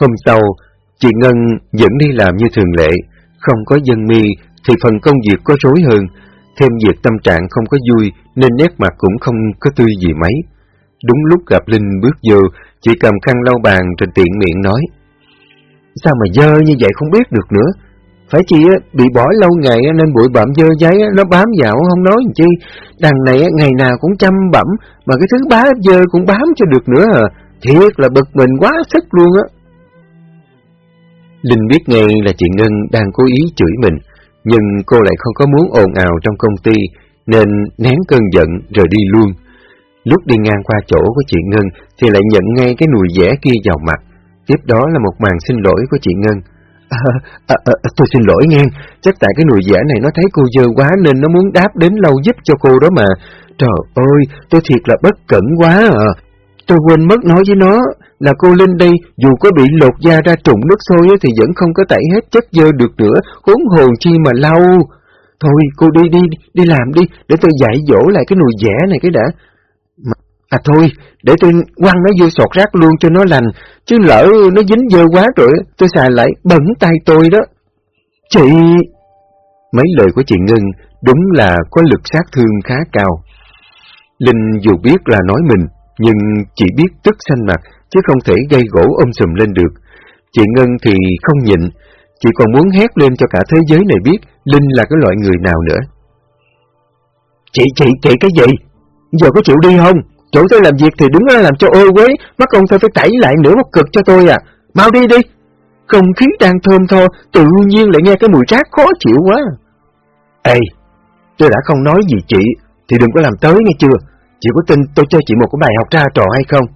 Hôm sau, chị Ngân vẫn đi làm như thường lệ, không có dân mi thì phần công việc có rối hơn, thêm việc tâm trạng không có vui nên nét mặt cũng không có tươi gì mấy. Đúng lúc gặp Linh bước vô, chị cầm khăn lau bàn rồi tiện miệng nói. Sao mà dơ như vậy không biết được nữa? Phải chị bị bỏ lâu ngày nên bụi bặm dơ giấy nó bám vào không nói gì chi. Đằng này ngày nào cũng chăm bẩm mà cái thứ bá dơ cũng bám cho được nữa à. Thiệt là bực mình quá sức luôn á. Linh biết ngay là chị Ngân đang cố ý chửi mình, nhưng cô lại không có muốn ồn ào trong công ty, nên nén cơn giận rồi đi luôn. Lúc đi ngang qua chỗ của chị Ngân thì lại nhận ngay cái nùi vẽ kia vào mặt. Tiếp đó là một màn xin lỗi của chị Ngân. À, à, à, à tôi xin lỗi nghe, chắc tại cái nùi vẽ này nó thấy cô dơ quá nên nó muốn đáp đến lâu giúp cho cô đó mà. Trời ơi, tôi thiệt là bất cẩn quá à. Tôi quên mất nói với nó, là cô lên đây dù có bị lột da ra trụng nước sôi thì vẫn không có tẩy hết chất dơ được nữa, huống hồn chi mà lau. Thôi, cô đi đi, đi làm đi, để tôi dạy dỗ lại cái nồi vẽ này cái đã. Mà, à thôi, để tôi quăng nó vô sọt rác luôn cho nó lành, chứ lỡ nó dính dơ quá rồi, tôi xài lại bẩn tay tôi đó. Chị... Mấy lời của chị Ngân đúng là có lực sát thương khá cao. Linh dù biết là nói mình, nhưng chỉ biết tức xanh mặt, chứ không thể gây gỗ ôm sùm lên được. Chị Ngân thì không nhịn, chị còn muốn hét lên cho cả thế giới này biết Linh là cái loại người nào nữa. Chị, chị, chị cái gì? Giờ có chịu đi không? Chỗ tôi làm việc thì đứng ra làm cho ô quế, mắt ông tôi phải tẩy lại nửa một cực cho tôi à. Mau đi đi. không khí đang thơm tho, tự nhiên lại nghe cái mùi rác khó chịu quá. Ê, tôi đã không nói gì chị, thì đừng có làm tới nghe chưa? Chị có tin tôi cho chị một cái bài học ra trò hay không?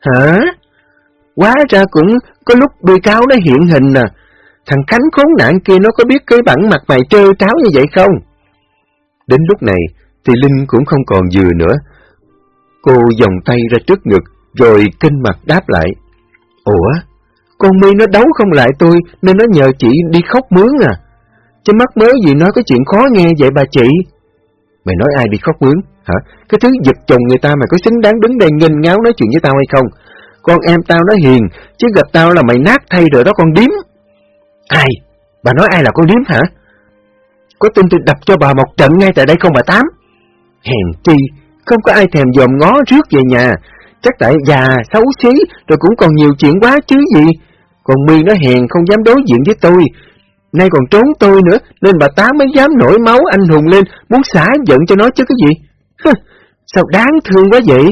Hả? Quá ra cũng có lúc đuôi cáo nó hiện hình nè. Thằng Khánh khốn nạn kia nó có biết cái bản mặt mày trơ tráo như vậy không? Đến lúc này thì Linh cũng không còn vừa nữa. Cô vòng tay ra trước ngực rồi kinh mặt đáp lại. Ủa? Con mi nó đấu không lại tôi nên nó nhờ chị đi khóc mướn à? Chứ mắc mới gì nói cái chuyện khó nghe vậy bà chị? Mày nói ai đi khóc mướn? Hả? Cái thứ giật chồng người ta mày có xứng đáng đứng đây nghênh ngáo nói chuyện với tao hay không? Con em tao nó hiền, chứ gặp tao là mày nát thay rồi đó con điếm. Ai? Bà nói ai là con điếm hả? Có tin tôi đập cho bà một trận ngay tại đây không bà Tám? Hèn chi, không có ai thèm dòm ngó trước về nhà. Chắc tại già, xấu xí, rồi cũng còn nhiều chuyện quá chứ gì. Còn mi nó hèn không dám đối diện với tôi. Nay còn trốn tôi nữa, nên bà Tám mới dám nổi máu anh hùng lên, muốn xả giận cho nó chứ cái gì. Sao đáng thương quá vậy?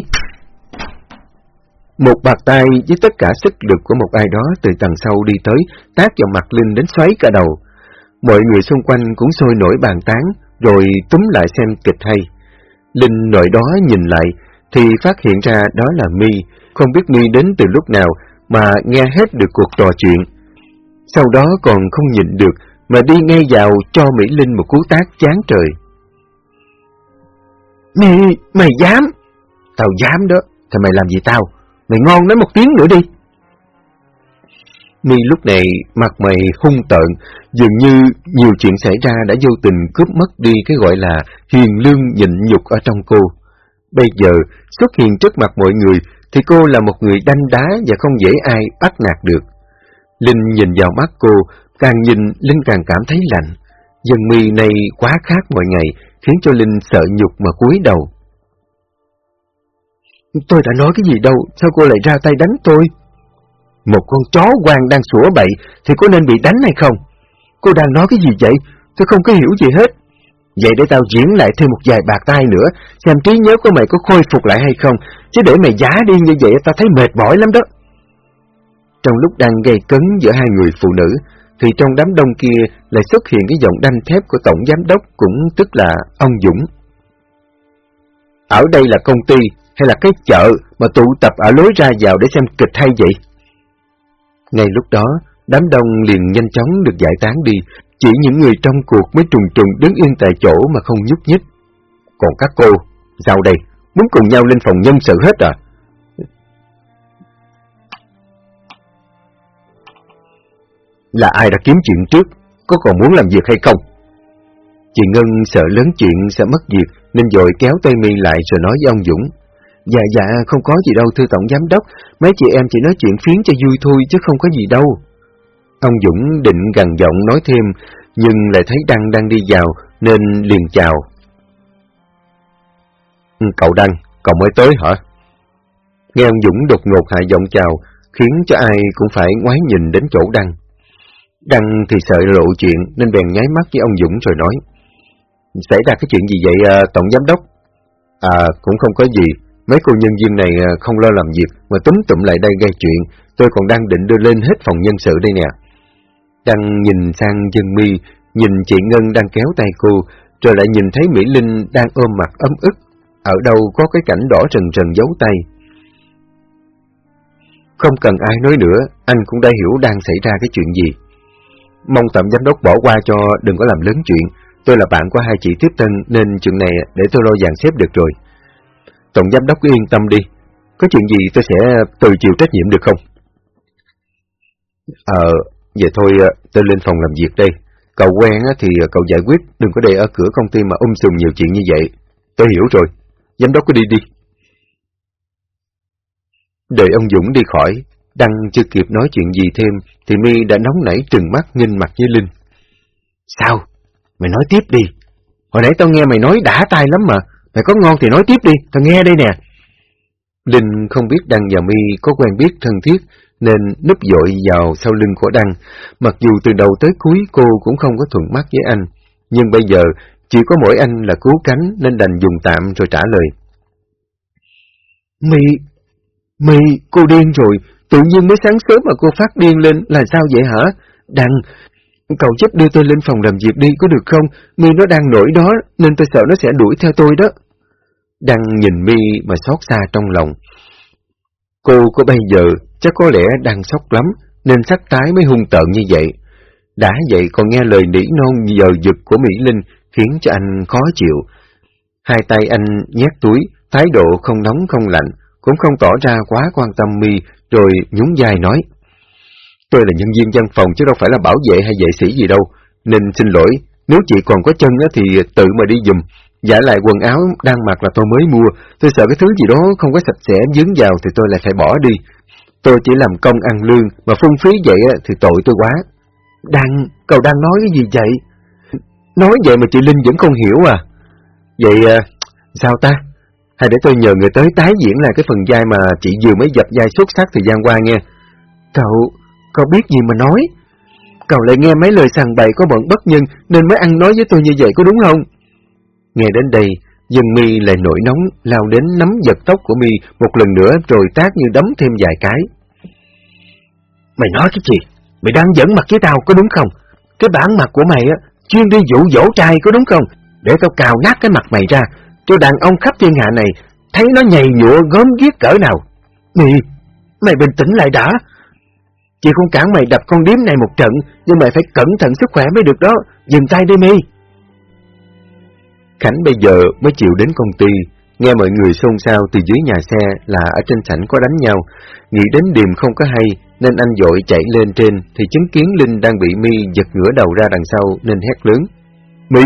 Một bạc tay với tất cả sức lực của một ai đó từ tầng sau đi tới, tác vào mặt Linh đến xoáy cả đầu. Mọi người xung quanh cũng sôi nổi bàn tán, rồi túm lại xem kịch hay. Linh nội đó nhìn lại, thì phát hiện ra đó là Mi, không biết Mi đến từ lúc nào mà nghe hết được cuộc trò chuyện. Sau đó còn không nhịn được mà đi ngay vào cho Mỹ Linh một cú tác chán trời mày mày dám? Tao dám đó, thì mày làm gì tao? Mày ngon nói một tiếng nữa đi. Mi lúc này mặt mày hung tợn, dường như nhiều chuyện xảy ra đã vô tình cướp mất đi cái gọi là hiền lương nhịn nhục ở trong cô. Bây giờ xuất hiện trước mặt mọi người thì cô là một người đanh đá và không dễ ai bắt nạt được. Linh nhìn vào mắt cô, càng nhìn Linh càng cảm thấy lạnh. Dân mi này quá khác mọi ngày, khiến cho Linh sợ nhục mà cúi đầu. Tôi đã nói cái gì đâu, sao cô lại ra tay đánh tôi? Một con chó quang đang sủa bậy thì có nên bị đánh hay không? Cô đang nói cái gì vậy? Tôi không có hiểu gì hết. Vậy để tao diễn lại thêm một vài bạc tay nữa, xem trí nhớ của mày có khôi phục lại hay không, chứ để mày giá đi như vậy tao thấy mệt mỏi lắm đó. Trong lúc đang gây cấn giữa hai người phụ nữ, thì trong đám đông kia lại xuất hiện cái giọng đanh thép của Tổng Giám Đốc cũng tức là ông Dũng. Ở đây là công ty hay là cái chợ mà tụ tập ở lối ra vào để xem kịch hay vậy? Ngay lúc đó, đám đông liền nhanh chóng được giải tán đi, chỉ những người trong cuộc mới trùng trùng đứng yên tại chỗ mà không nhúc nhích. Còn các cô, sao đây, muốn cùng nhau lên phòng nhân sự hết à? Là ai đã kiếm chuyện trước, có còn muốn làm việc hay không? Chị Ngân sợ lớn chuyện sẽ mất việc nên dội kéo tay mi lại rồi nói với ông Dũng. Dạ dạ, không có gì đâu thưa Tổng Giám Đốc, mấy chị em chỉ nói chuyện phiến cho vui thôi chứ không có gì đâu. Ông Dũng định gần giọng nói thêm, nhưng lại thấy Đăng đang đi vào nên liền chào. Ừ, cậu Đăng, cậu mới tới hả? Nghe ông Dũng đột ngột hạ giọng chào, khiến cho ai cũng phải ngoái nhìn đến chỗ Đăng. Đăng thì sợ lộ chuyện nên bèn nháy mắt với ông Dũng rồi nói. Xảy ra cái chuyện gì vậy à, Tổng Giám Đốc? À, cũng không có gì. Mấy cô nhân viên này à, không lo làm việc mà túm tụm lại đây gây chuyện. Tôi còn đang định đưa lên hết phòng nhân sự đây nè. Đăng nhìn sang dân mi, nhìn chị Ngân đang kéo tay cô, rồi lại nhìn thấy Mỹ Linh đang ôm mặt ấm ức. Ở đâu có cái cảnh đỏ trần trần giấu tay. Không cần ai nói nữa, anh cũng đã hiểu đang xảy ra cái chuyện gì. Mong tạm giám đốc bỏ qua cho đừng có làm lớn chuyện. Tôi là bạn của hai chị tiếp tân nên chuyện này để tôi lo dàn xếp được rồi. Tổng giám đốc cứ yên tâm đi. Có chuyện gì tôi sẽ từ chịu trách nhiệm được không? Ờ, vậy thôi tôi lên phòng làm việc đây. Cậu quen thì cậu giải quyết, đừng có để ở cửa công ty mà um sùm nhiều chuyện như vậy. Tôi hiểu rồi. Giám đốc cứ đi đi. Đợi ông Dũng đi khỏi, Đăng chưa kịp nói chuyện gì thêm, thì mi đã nóng nảy trừng mắt nghênh mặt với Linh. Sao? Mày nói tiếp đi. Hồi nãy tao nghe mày nói đã tai lắm mà. Mày có ngon thì nói tiếp đi, tao nghe đây nè. Linh không biết Đăng và mi có quen biết thân thiết, nên núp dội vào sau lưng của Đăng. Mặc dù từ đầu tới cuối cô cũng không có thuận mắt với anh, nhưng bây giờ chỉ có mỗi anh là cứu cánh nên đành dùng tạm rồi trả lời. Mi, Mi, cô điên rồi, Tự nhiên mới sáng sớm mà cô phát điên lên là sao vậy hả? Đằng cậu giúp đưa tôi lên phòng làm việc đi có được không? Mi nó đang nổi đó nên tôi sợ nó sẽ đuổi theo tôi đó. Đăng nhìn Mi mà xót xa trong lòng. Cô có bây giờ chắc có lẽ đang sốc lắm nên sắc tái mới hung tợn như vậy. Đã vậy còn nghe lời nỉ non giờ giật của Mỹ Linh khiến cho anh khó chịu. Hai tay anh nhét túi, thái độ không nóng không lạnh, cũng không tỏ ra quá quan tâm mi, rồi nhún vai nói. Tôi là nhân viên văn phòng chứ đâu phải là bảo vệ hay vệ sĩ gì đâu, nên xin lỗi, nếu chị còn có chân thì tự mà đi dùm. Giả lại quần áo đang mặc là tôi mới mua, tôi sợ cái thứ gì đó không có sạch sẽ dướng vào thì tôi lại phải bỏ đi. Tôi chỉ làm công ăn lương mà phung phí vậy thì tội tôi quá. Đang, cậu đang nói cái gì vậy? Nói vậy mà chị Linh vẫn không hiểu à? Vậy à, sao ta? Hay để tôi nhờ người tới tái diễn lại cái phần vai mà chị vừa mới dập vai xuất sắc thời gian qua nghe. Cậu, cậu biết gì mà nói? Cậu lại nghe mấy lời sàng bậy có bọn bất nhân nên mới ăn nói với tôi như vậy có đúng không? Nghe đến đây, dân mi lại nổi nóng, lao đến nắm giật tóc của mi một lần nữa rồi tác như đấm thêm vài cái. Mày nói cái gì? Mày đang dẫn mặt với tao có đúng không? Cái bản mặt của mày á, chuyên đi dụ dỗ trai có đúng không? Để tao cào nát cái mặt mày ra, cho đàn ông khắp thiên hạ này thấy nó nhầy nhụa gớm ghiếc cỡ nào. Mày, mày bình tĩnh lại đã. Chị không cản mày đập con điếm này một trận, nhưng mày phải cẩn thận sức khỏe mới được đó. Dừng tay đi mi. Khánh bây giờ mới chịu đến công ty, nghe mọi người xôn xao từ dưới nhà xe là ở trên sảnh có đánh nhau. Nghĩ đến điềm không có hay, nên anh dội chạy lên trên thì chứng kiến Linh đang bị mi giật ngửa đầu ra đằng sau nên hét lớn. Mi,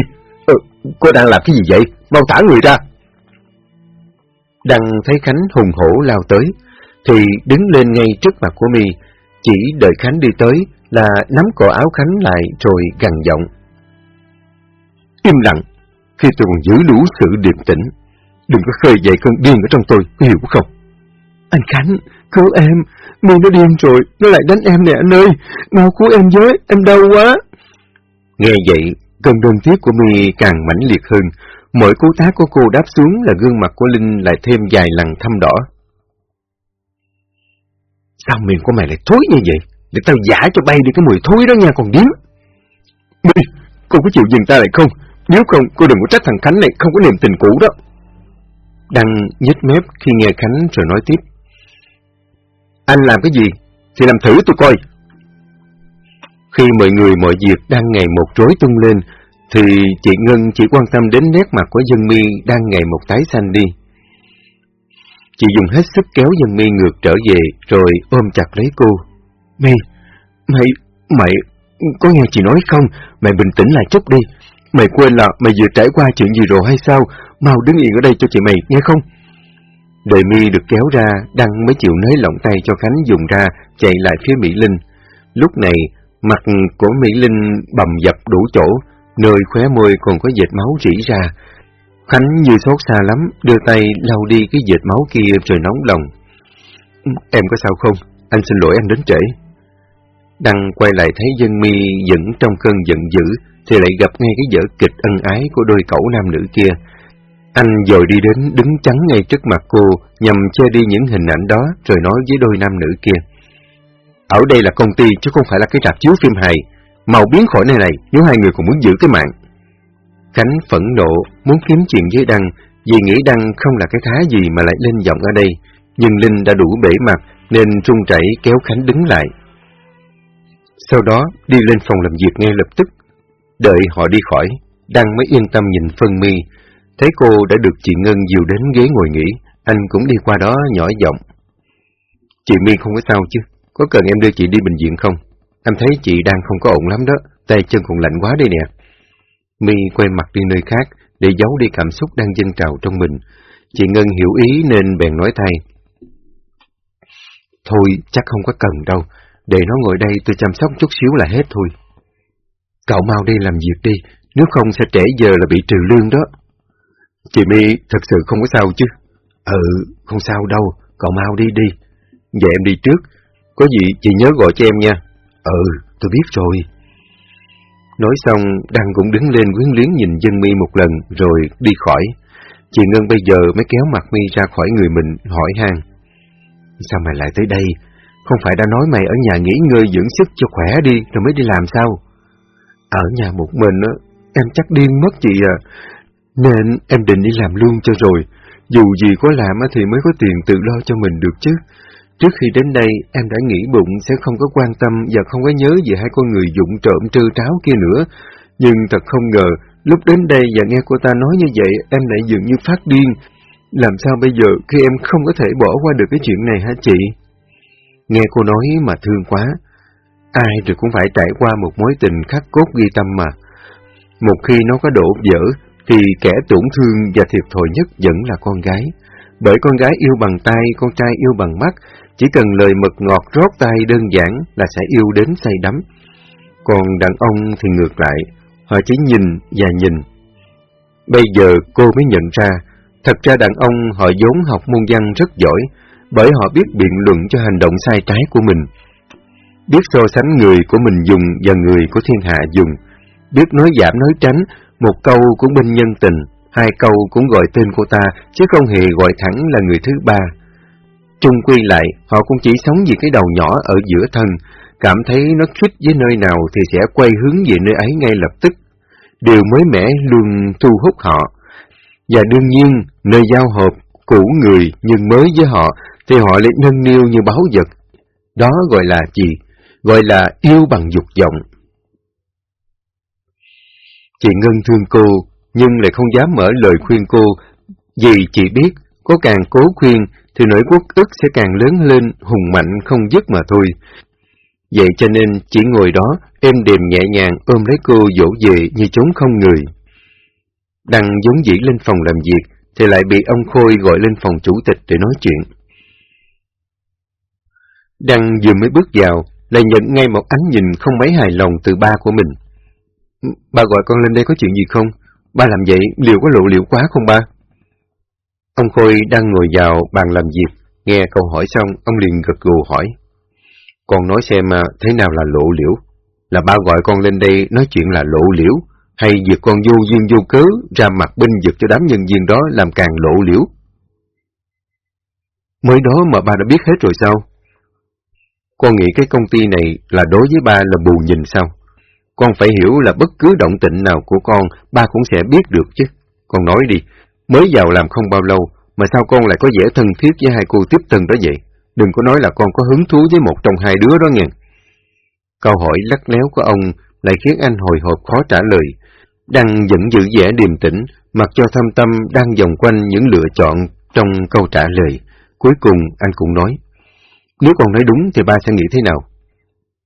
ừ, cô đang làm cái gì vậy? Mau thả người ra! Đăng thấy Khánh hùng hổ lao tới, thì đứng lên ngay trước mặt của mi chỉ đợi Khánh đi tới là nắm cổ áo Khánh lại rồi gằn giọng. Im lặng, khi tôi còn giữ đủ sự điềm tĩnh, đừng có khơi dậy cơn điên ở trong tôi, có hiểu không? Anh Khánh, cứu em, mi nó điên rồi, nó lại đánh em nè anh ơi, mau cứu em với, em đau quá. Nghe vậy, cơn đơn tiếc của mi càng mãnh liệt hơn, mỗi cú tá của cô đáp xuống là gương mặt của Linh lại thêm vài lần thâm đỏ. Sao miệng của mày lại thối như vậy? Để tao giả cho bay đi cái mùi thối đó nha còn điếm. Bi, cô có chịu dừng ta lại không? Nếu không, cô đừng có trách thằng Khánh này không có niềm tình cũ đó. Đăng nhếch mép khi nghe Khánh rồi nói tiếp. Anh làm cái gì? Thì làm thử tôi coi. Khi mọi người mọi việc đang ngày một rối tung lên, thì chị Ngân chỉ quan tâm đến nét mặt của dân mi đang ngày một tái xanh đi. Chị dùng hết sức kéo dân mi ngược trở về, rồi ôm chặt lấy cô. Mi, mày, mày, có nghe chị nói không? Mày bình tĩnh lại chút đi. Mày quên là mày vừa trải qua chuyện gì rồi hay sao? Mau đứng yên ở đây cho chị mày, nghe không? Đời mi được kéo ra, Đăng mới chịu nới lỏng tay cho Khánh dùng ra, chạy lại phía Mỹ Linh. Lúc này, mặt của Mỹ Linh bầm dập đủ chỗ, nơi khóe môi còn có dệt máu rỉ ra. Khánh như xót xa lắm, đưa tay lau đi cái dệt máu kia rồi nóng lòng. Ừ, em có sao không? Anh xin lỗi anh đến trễ. Đăng quay lại thấy dân mi vẫn trong cơn giận dữ, thì lại gặp ngay cái vở kịch ân ái của đôi cậu nam nữ kia. Anh dội đi đến đứng chắn ngay trước mặt cô nhằm che đi những hình ảnh đó rồi nói với đôi nam nữ kia. Ở đây là công ty chứ không phải là cái rạp chiếu phim hài. Mau biến khỏi nơi này nếu hai người còn muốn giữ cái mạng. Khánh phẫn nộ muốn kiếm chuyện với Đăng vì nghĩ Đăng không là cái thá gì mà lại lên giọng ở đây. Nhưng Linh đã đủ bể mặt nên trung chảy kéo Khánh đứng lại. Sau đó đi lên phòng làm việc ngay lập tức. Đợi họ đi khỏi, Đăng mới yên tâm nhìn phân mi. Thấy cô đã được chị Ngân dìu đến ghế ngồi nghỉ, anh cũng đi qua đó nhỏ giọng. Chị mi không có sao chứ, có cần em đưa chị đi bệnh viện không? Em thấy chị đang không có ổn lắm đó, tay chân còn lạnh quá đây nè. Mi quay mặt đi nơi khác để giấu đi cảm xúc đang dâng trào trong mình. Chị Ngân hiểu ý nên bèn nói thay. Thôi, chắc không có cần đâu, để nó ngồi đây tôi chăm sóc chút xíu là hết thôi. Cậu mau đi làm việc đi, nếu không sẽ trễ giờ là bị trừ lương đó. Chị My thật sự không có sao chứ? Ừ, không sao đâu, cậu mau đi đi. Vậy em đi trước, có gì chị nhớ gọi cho em nha. Ừ, tôi biết rồi. Nói xong, Đăng cũng đứng lên quyến luyến nhìn dân mi một lần rồi đi khỏi. Chị Ngân bây giờ mới kéo mặt mi ra khỏi người mình hỏi han. Sao mày lại tới đây? Không phải đã nói mày ở nhà nghỉ ngơi dưỡng sức cho khỏe đi rồi mới đi làm sao? Ở nhà một mình á, em chắc điên mất chị à. Nên em định đi làm luôn cho rồi. Dù gì có làm thì mới có tiền tự lo cho mình được chứ. Trước khi đến đây, em đã nghĩ bụng sẽ không có quan tâm và không có nhớ về hai con người dụng trộm trơ tráo kia nữa. Nhưng thật không ngờ, lúc đến đây và nghe cô ta nói như vậy, em lại dường như phát điên. Làm sao bây giờ khi em không có thể bỏ qua được cái chuyện này hả chị? Nghe cô nói mà thương quá. Ai rồi cũng phải trải qua một mối tình khắc cốt ghi tâm mà. Một khi nó có đổ vỡ, thì kẻ tổn thương và thiệt thòi nhất vẫn là con gái. Bởi con gái yêu bằng tay, con trai yêu bằng mắt, chỉ cần lời mật ngọt rót tay đơn giản là sẽ yêu đến say đắm. Còn đàn ông thì ngược lại, họ chỉ nhìn và nhìn. Bây giờ cô mới nhận ra, thật ra đàn ông họ vốn học môn văn rất giỏi, bởi họ biết biện luận cho hành động sai trái của mình. Biết so sánh người của mình dùng và người của thiên hạ dùng, biết nói giảm nói tránh, một câu cũng bên nhân tình, hai câu cũng gọi tên cô ta, chứ không hề gọi thẳng là người thứ ba. Trung quy lại, họ cũng chỉ sống vì cái đầu nhỏ ở giữa thân, cảm thấy nó khích với nơi nào thì sẽ quay hướng về nơi ấy ngay lập tức. Điều mới mẻ luôn thu hút họ. Và đương nhiên, nơi giao hợp, cũ người nhưng mới với họ, thì họ lại nâng niu như báo vật. Đó gọi là gì? Gọi là yêu bằng dục vọng. Chị Ngân thương cô, nhưng lại không dám mở lời khuyên cô, vì chị biết, có càng cố khuyên thì nỗi quốc ức sẽ càng lớn lên, hùng mạnh không dứt mà thôi. Vậy cho nên chỉ ngồi đó, em đềm nhẹ nhàng ôm lấy cô dỗ về như trốn không người. Đăng giống dĩ lên phòng làm việc, thì lại bị ông Khôi gọi lên phòng chủ tịch để nói chuyện. Đăng vừa mới bước vào, lại nhận ngay một ánh nhìn không mấy hài lòng từ ba của mình. Ba gọi con lên đây có chuyện gì không? Ba làm vậy liệu có lộ liễu quá không ba? Ông Khôi đang ngồi vào bàn làm việc, nghe câu hỏi xong, ông liền gật gù hỏi. Con nói xem à, thế nào là lộ liễu? Là ba gọi con lên đây nói chuyện là lộ liễu, hay việc con vô duyên vô cớ ra mặt binh giật cho đám nhân viên đó làm càng lộ liễu? Mới đó mà ba đã biết hết rồi sao? Con nghĩ cái công ty này là đối với ba là bù nhìn sao? Con phải hiểu là bất cứ động tĩnh nào của con, ba cũng sẽ biết được chứ. Con nói đi, mới vào làm không bao lâu, mà sao con lại có vẻ thân thiết với hai cô tiếp tân đó vậy? Đừng có nói là con có hứng thú với một trong hai đứa đó nghe. Câu hỏi lắc léo của ông lại khiến anh hồi hộp khó trả lời. Đang vẫn giữ vẻ điềm tĩnh, mặc cho thâm tâm đang vòng quanh những lựa chọn trong câu trả lời. Cuối cùng anh cũng nói, nếu con nói đúng thì ba sẽ nghĩ thế nào?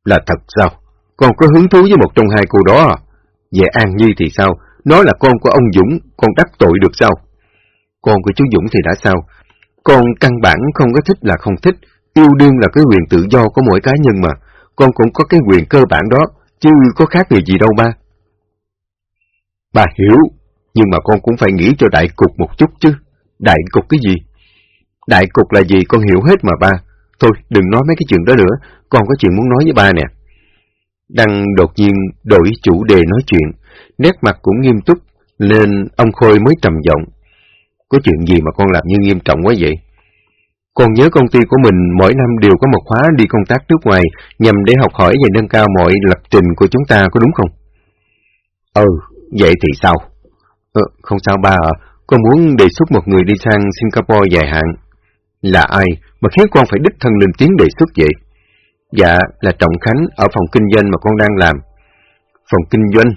Là thật sao? Con có hứng thú với một trong hai cô đó à? Về An Nhi thì sao? Nói là con của ông Dũng, con đắc tội được sao? Con của chú Dũng thì đã sao? Con căn bản không có thích là không thích, yêu đương là cái quyền tự do của mỗi cá nhân mà. Con cũng có cái quyền cơ bản đó, chứ có khác người gì đâu ba. Ba hiểu, nhưng mà con cũng phải nghĩ cho đại cục một chút chứ. Đại cục cái gì? Đại cục là gì con hiểu hết mà ba. Thôi, đừng nói mấy cái chuyện đó nữa, con có chuyện muốn nói với ba nè. Đăng đột nhiên đổi chủ đề nói chuyện, nét mặt cũng nghiêm túc, nên ông Khôi mới trầm giọng. Có chuyện gì mà con làm như nghiêm trọng quá vậy? Con nhớ công ty của mình mỗi năm đều có một khóa đi công tác nước ngoài nhằm để học hỏi và nâng cao mọi lập trình của chúng ta, có đúng không? Ừ, vậy thì sao? Ờ, không sao ba ạ, con muốn đề xuất một người đi sang Singapore dài hạn. Là ai mà khiến con phải đích thân lên tiếng đề xuất vậy? Dạ, là Trọng Khánh ở phòng kinh doanh mà con đang làm. Phòng kinh doanh?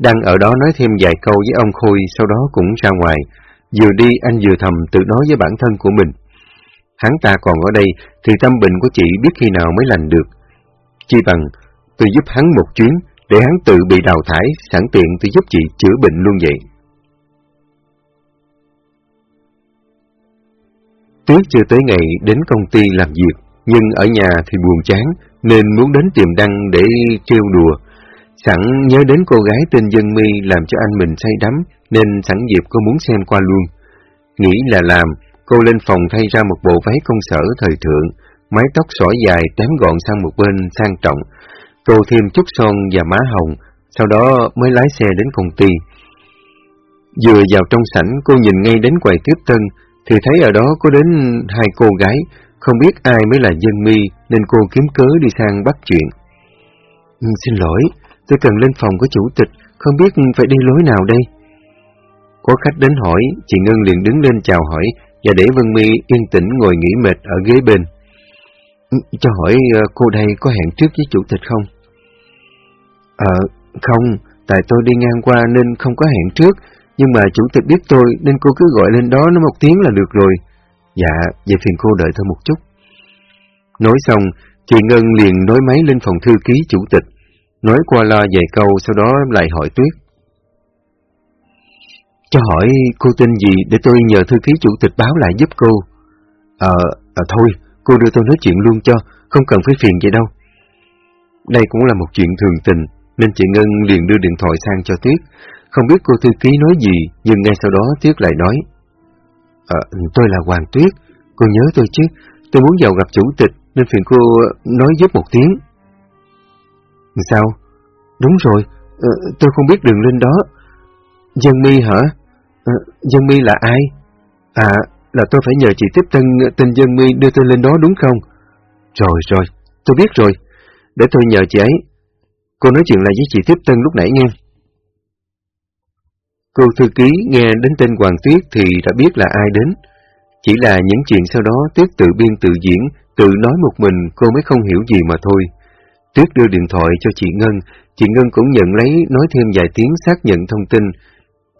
Đang ở đó nói thêm vài câu với ông Khôi, sau đó cũng ra ngoài. Vừa đi anh vừa thầm tự nói với bản thân của mình. Hắn ta còn ở đây thì tâm bệnh của chị biết khi nào mới lành được. Chi bằng tôi giúp hắn một chuyến để hắn tự bị đào thải, sẵn tiện tôi giúp chị chữa bệnh luôn vậy. Tuyết chưa tới ngày đến công ty làm việc, nhưng ở nhà thì buồn chán, nên muốn đến tìm Đăng để trêu đùa. Sẵn nhớ đến cô gái tên Dân My làm cho anh mình say đắm, nên sẵn dịp cô muốn xem qua luôn. Nghĩ là làm, cô lên phòng thay ra một bộ váy công sở thời thượng, mái tóc xõa dài tém gọn sang một bên sang trọng, tô thêm chút son và má hồng, sau đó mới lái xe đến công ty. Vừa vào trong sảnh, cô nhìn ngay đến quầy tiếp tân, thì thấy ở đó có đến hai cô gái, Không biết ai mới là dân mi nên cô kiếm cớ đi sang bắt chuyện. Ừ, xin lỗi, tôi cần lên phòng của chủ tịch, không biết phải đi lối nào đây. Có khách đến hỏi, chị Ngân liền đứng lên chào hỏi và để Vân Mi yên tĩnh ngồi nghỉ mệt ở ghế bên. Ừ, cho hỏi ờ, cô đây có hẹn trước với chủ tịch không? Ờ, không, tại tôi đi ngang qua nên không có hẹn trước, nhưng mà chủ tịch biết tôi nên cô cứ gọi lên đó nó một tiếng là được rồi. Dạ, vậy phiền cô đợi thôi một chút. Nói xong, chị Ngân liền nói máy lên phòng thư ký chủ tịch, nói qua loa vài câu sau đó lại hỏi Tuyết. Cho hỏi cô tên gì để tôi nhờ thư ký chủ tịch báo lại giúp cô. Ờ, à, thôi, cô đưa tôi nói chuyện luôn cho, không cần phải phiền vậy đâu. Đây cũng là một chuyện thường tình, nên chị Ngân liền đưa điện thoại sang cho Tuyết. Không biết cô thư ký nói gì, nhưng ngay sau đó Tuyết lại nói. Ờ, tôi là Hoàng Tuyết, cô nhớ tôi chứ, tôi muốn vào gặp chủ tịch, nên phiền cô nói giúp một tiếng. Sao? Đúng rồi, ờ, tôi không biết đường lên đó. Dân mi hả? À, dân mi là ai? À, là tôi phải nhờ chị tiếp tân tên Dân mi đưa tôi lên đó đúng không? Rồi rồi, tôi biết rồi. Để tôi nhờ chị ấy. Cô nói chuyện lại với chị tiếp tân lúc nãy nghe. Cô thư ký nghe đến tên Hoàng Tuyết thì đã biết là ai đến. Chỉ là những chuyện sau đó Tuyết tự biên tự diễn, tự nói một mình cô mới không hiểu gì mà thôi. Tuyết đưa điện thoại cho chị Ngân, chị Ngân cũng nhận lấy nói thêm vài tiếng xác nhận thông tin,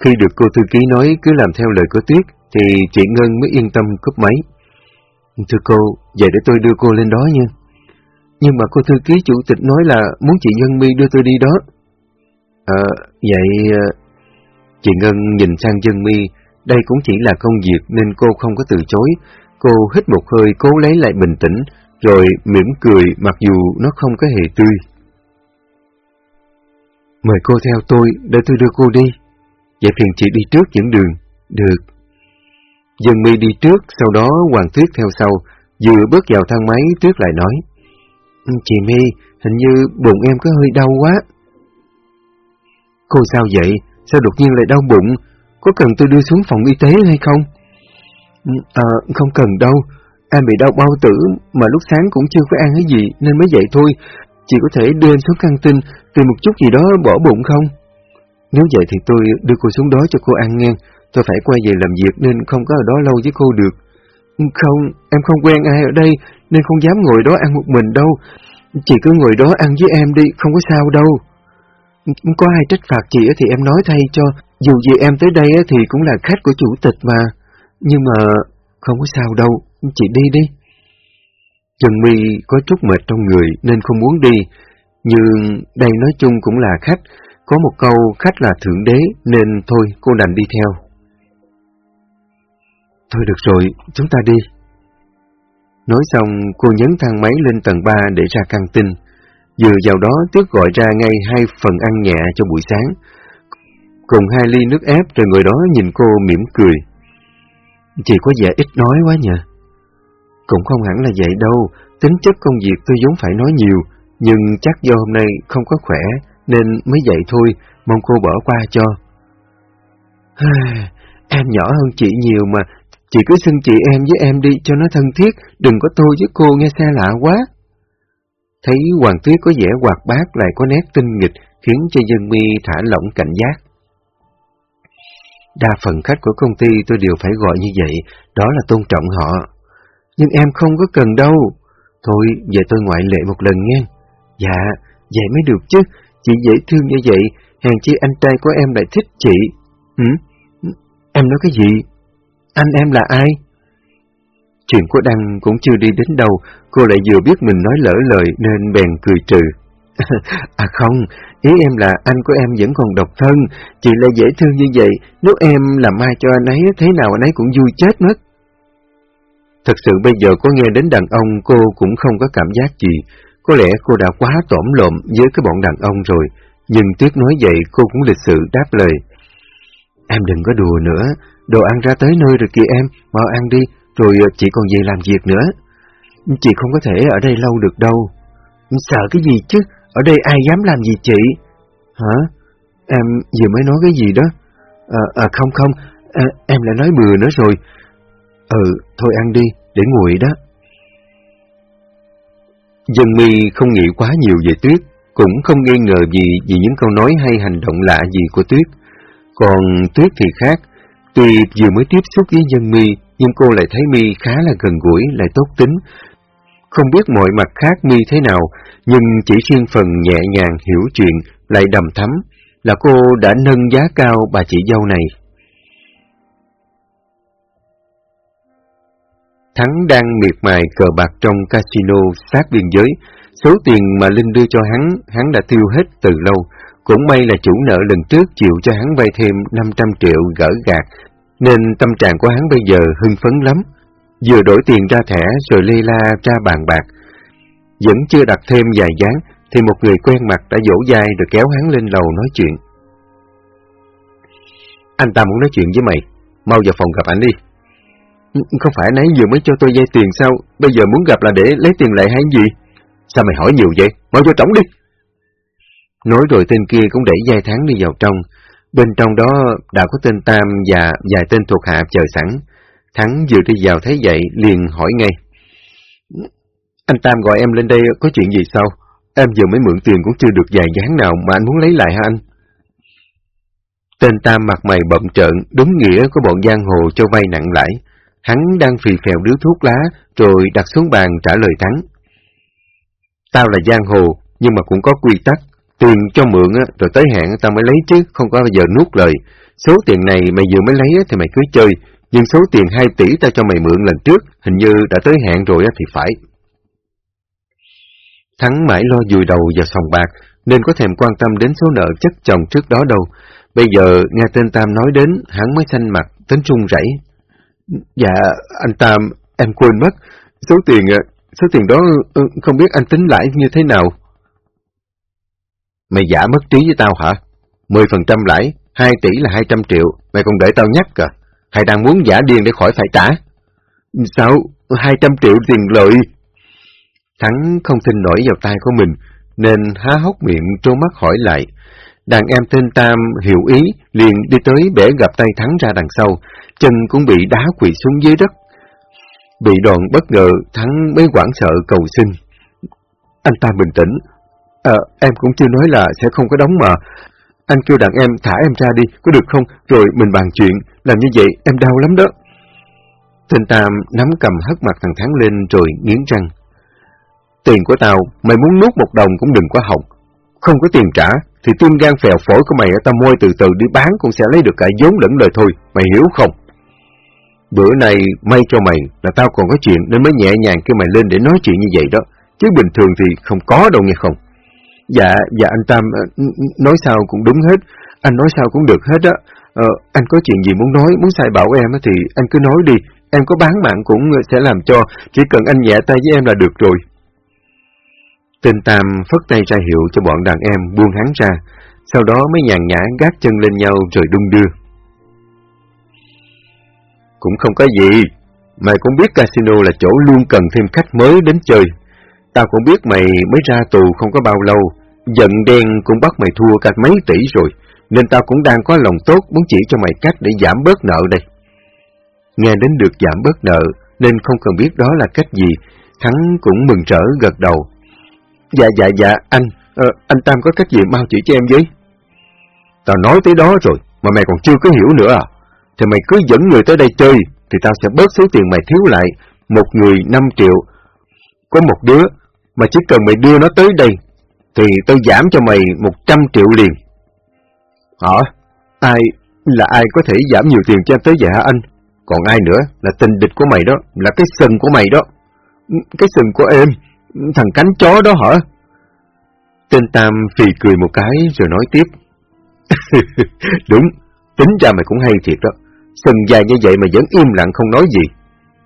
khi được cô thư ký nói cứ làm theo lời của Tuyết, thì chị Ngân mới yên tâm cúp máy. Thưa cô, vậy để tôi đưa cô lên đó nha. Nhưng mà cô thư ký chủ tịch nói là muốn chị Ngân Mi đưa tôi đi đó. À, vậy... À, chị Ngân nhìn sang Dân Mi, đây cũng chỉ là công việc nên cô không có từ chối. Cô hít một hơi cố lấy lại bình tĩnh, rồi mỉm cười mặc dù nó không có hề tươi. Mời cô theo tôi để tôi đưa cô đi. Vậy phiền chị đi trước dẫn đường. Được. Dân mi đi trước, sau đó Hoàng Tuyết theo sau. Vừa bước vào thang máy, Tuyết lại nói. Ừ, chị mi hình như bụng em có hơi đau quá. Cô sao vậy? Sao đột nhiên lại đau bụng? Có cần tôi đưa xuống phòng y tế hay không? Ừ, à, không cần đâu. Em bị đau bao tử mà lúc sáng cũng chưa có ăn cái gì nên mới vậy thôi. Chị có thể đưa em xuống căng tin tìm một chút gì đó bỏ bụng không? Nếu vậy thì tôi đưa cô xuống đó cho cô ăn nghe. Tôi phải quay về làm việc nên không có ở đó lâu với cô được. Không, em không quen ai ở đây nên không dám ngồi đó ăn một mình đâu. Chị cứ ngồi đó ăn với em đi, không có sao đâu. Có ai trách phạt chị thì em nói thay cho. Dù gì em tới đây thì cũng là khách của chủ tịch mà. Nhưng mà không có sao đâu, chị đi đi. Trần My có chút mệt trong người nên không muốn đi. Nhưng đây nói chung cũng là khách, có một câu khách là thượng đế nên thôi cô đành đi theo. Thôi được rồi, chúng ta đi. Nói xong cô nhấn thang máy lên tầng 3 để ra căng tin. Vừa vào đó Tuyết gọi ra ngay hai phần ăn nhẹ cho buổi sáng. Cùng hai ly nước ép rồi người đó nhìn cô mỉm cười. Chị có vẻ ít nói quá nhỉ? Cũng không hẳn là vậy đâu, tính chất công việc tôi vốn phải nói nhiều, nhưng chắc do hôm nay không có khỏe nên mới vậy thôi, mong cô bỏ qua cho. em nhỏ hơn chị nhiều mà, chị cứ xưng chị em với em đi cho nó thân thiết, đừng có tôi với cô nghe xa lạ quá. Thấy Hoàng Tuyết có vẻ hoạt bát lại có nét tinh nghịch khiến cho dân mi thả lỏng cảnh giác. Đa phần khách của công ty tôi đều phải gọi như vậy, đó là tôn trọng họ. Nhưng em không có cần đâu. Thôi, về tôi ngoại lệ một lần nghe. Dạ, vậy mới được chứ, Chị dễ thương như vậy, hàng chi anh trai của em lại thích chị. Ừ? Em nói cái gì? Anh em là ai? Chuyện của Đăng cũng chưa đi đến đâu, cô lại vừa biết mình nói lỡ lời nên bèn cười trừ. à không, ý em là anh của em vẫn còn độc thân, chị lại dễ thương như vậy, nếu em làm mai cho anh ấy, thế nào anh ấy cũng vui chết mất. Thật sự bây giờ có nghe đến đàn ông cô cũng không có cảm giác gì, có lẽ cô đã quá tổm lộm với cái bọn đàn ông rồi, nhưng Tuyết nói vậy cô cũng lịch sự đáp lời. Em đừng có đùa nữa, đồ ăn ra tới nơi rồi kìa em, mau ăn đi, rồi chị còn về làm việc nữa. Chị không có thể ở đây lâu được đâu. Sợ cái gì chứ, ở đây ai dám làm gì chị? Hả? Em vừa mới nói cái gì đó? À, à không không, à, em lại nói bừa nữa rồi. Ừ, thôi ăn đi, để nguội đó. Dân mi không nghĩ quá nhiều về Tuyết, cũng không nghi ngờ gì vì những câu nói hay hành động lạ gì của Tuyết. Còn Tuyết thì khác, tuy vừa mới tiếp xúc với Dân mi, nhưng cô lại thấy mi khá là gần gũi, lại tốt tính. Không biết mọi mặt khác mi thế nào, nhưng chỉ riêng phần nhẹ nhàng hiểu chuyện lại đầm thắm, là cô đã nâng giá cao bà chị dâu này. Thắng đang miệt mài cờ bạc trong casino sát biên giới. Số tiền mà Linh đưa cho hắn, hắn đã tiêu hết từ lâu. Cũng may là chủ nợ lần trước chịu cho hắn vay thêm 500 triệu gỡ gạt, nên tâm trạng của hắn bây giờ hưng phấn lắm. Vừa đổi tiền ra thẻ rồi lê la ra bàn bạc. Vẫn chưa đặt thêm vài dáng, thì một người quen mặt đã dỗ dai rồi kéo hắn lên lầu nói chuyện. Anh ta muốn nói chuyện với mày, mau vào phòng gặp anh đi. Không phải nãy vừa mới cho tôi vay tiền sao, bây giờ muốn gặp là để lấy tiền lại hay gì? Sao mày hỏi nhiều vậy? Mau vô trống đi. Nói rồi tên kia cũng đẩy dây tháng đi vào trong. Bên trong đó đã có tên Tam và vài tên thuộc hạ chờ sẵn. Thắng vừa đi vào thấy vậy liền hỏi ngay. Anh Tam gọi em lên đây có chuyện gì sao? Em vừa mới mượn tiền cũng chưa được vài dáng nào mà anh muốn lấy lại hả anh? Tên Tam mặt mày bậm trợn, đúng nghĩa của bọn giang hồ cho vay nặng lãi. Hắn đang phì phèo điếu thuốc lá, rồi đặt xuống bàn trả lời Thắng. Tao là giang hồ, nhưng mà cũng có quy tắc. Tiền cho mượn rồi tới hạn tao mới lấy chứ, không có bao giờ nuốt lời. Số tiền này mày vừa mới lấy thì mày cứ chơi, nhưng số tiền 2 tỷ tao cho mày mượn lần trước, hình như đã tới hạn rồi thì phải. Thắng mãi lo dùi đầu vào sòng bạc, nên có thèm quan tâm đến số nợ chất chồng trước đó đâu. Bây giờ nghe tên Tam nói đến, hắn mới xanh mặt, tính run rẩy. Dạ, anh Tam, em quên mất. Số tiền, ờ, số tiền đó ừ, không biết anh tính lãi như thế nào. Mày giả mất trí với tao hả? 10% lãi, 2 tỷ là 200 triệu, mày còn để tao nhắc cả. Hay đang muốn giả điên để khỏi phải trả? Sao? 200 triệu tiền lợi? Thắng không tin nổi vào tay của mình, nên há hốc miệng trố mắt hỏi lại. Đàn em tên Tam hiểu ý, liền đi tới bẻ gặp tay Thắng ra đằng sau, chân cũng bị đá quỳ xuống dưới đất. Bị đòn bất ngờ, Thắng mới quảng sợ cầu xin. Anh ta bình tĩnh. À, em cũng chưa nói là sẽ không có đóng mà. Anh kêu đàn em thả em ra đi, có được không? Rồi mình bàn chuyện, làm như vậy em đau lắm đó. Tên Tam nắm cầm hất mặt thằng Thắng lên rồi nghiến răng. Tiền của tao, mày muốn nuốt một đồng cũng đừng có hỏng. Không có tiền trả, thì tim gan phèo phổi của mày ở tao môi từ từ đi bán cũng sẽ lấy được cả vốn lẫn lời thôi, mày hiểu không? Bữa này may cho mày là tao còn có chuyện nên mới nhẹ nhàng kêu mày lên để nói chuyện như vậy đó, chứ bình thường thì không có đâu nghe không? Dạ, dạ anh Tam, ờ, nói sao cũng đúng hết, anh nói sao cũng được hết á. Ờ, anh có chuyện gì muốn nói, muốn sai bảo em thì anh cứ nói đi, em có bán mạng cũng sẽ làm cho, chỉ cần anh nhẹ tay với em là được rồi. Tên Tam phất tay ra hiệu cho bọn đàn em buông hắn ra, sau đó mới nhàn nhã gác chân lên nhau rồi đung đưa. Cũng không có gì, mày cũng biết casino là chỗ luôn cần thêm khách mới đến chơi. Tao cũng biết mày mới ra tù không có bao lâu, giận đen cũng bắt mày thua cả mấy tỷ rồi, nên tao cũng đang có lòng tốt muốn chỉ cho mày cách để giảm bớt nợ đây. Nghe đến được giảm bớt nợ, nên không cần biết đó là cách gì, Thắng cũng mừng rỡ gật đầu. Dạ dạ dạ, anh, ờ, anh Tam có cách gì mau chỉ cho em với. Tao nói tới đó rồi, mà mày còn chưa có hiểu nữa à? Thì mày cứ dẫn người tới đây chơi, thì tao sẽ bớt số tiền mày thiếu lại, một người 5 triệu. Có một đứa, mà chỉ cần mày đưa nó tới đây, thì tao giảm cho mày 100 triệu liền. Hả? Ai, là ai có thể giảm nhiều tiền cho tới vậy hả anh? Còn ai nữa, là tình địch của mày đó, là cái sừng của mày đó. Cái sừng của em? Thằng cánh chó đó hả? Tên Tam phì cười một cái rồi nói tiếp. Đúng, tính ra mày cũng hay thiệt đó. Sừng dài như vậy mà vẫn im lặng không nói gì.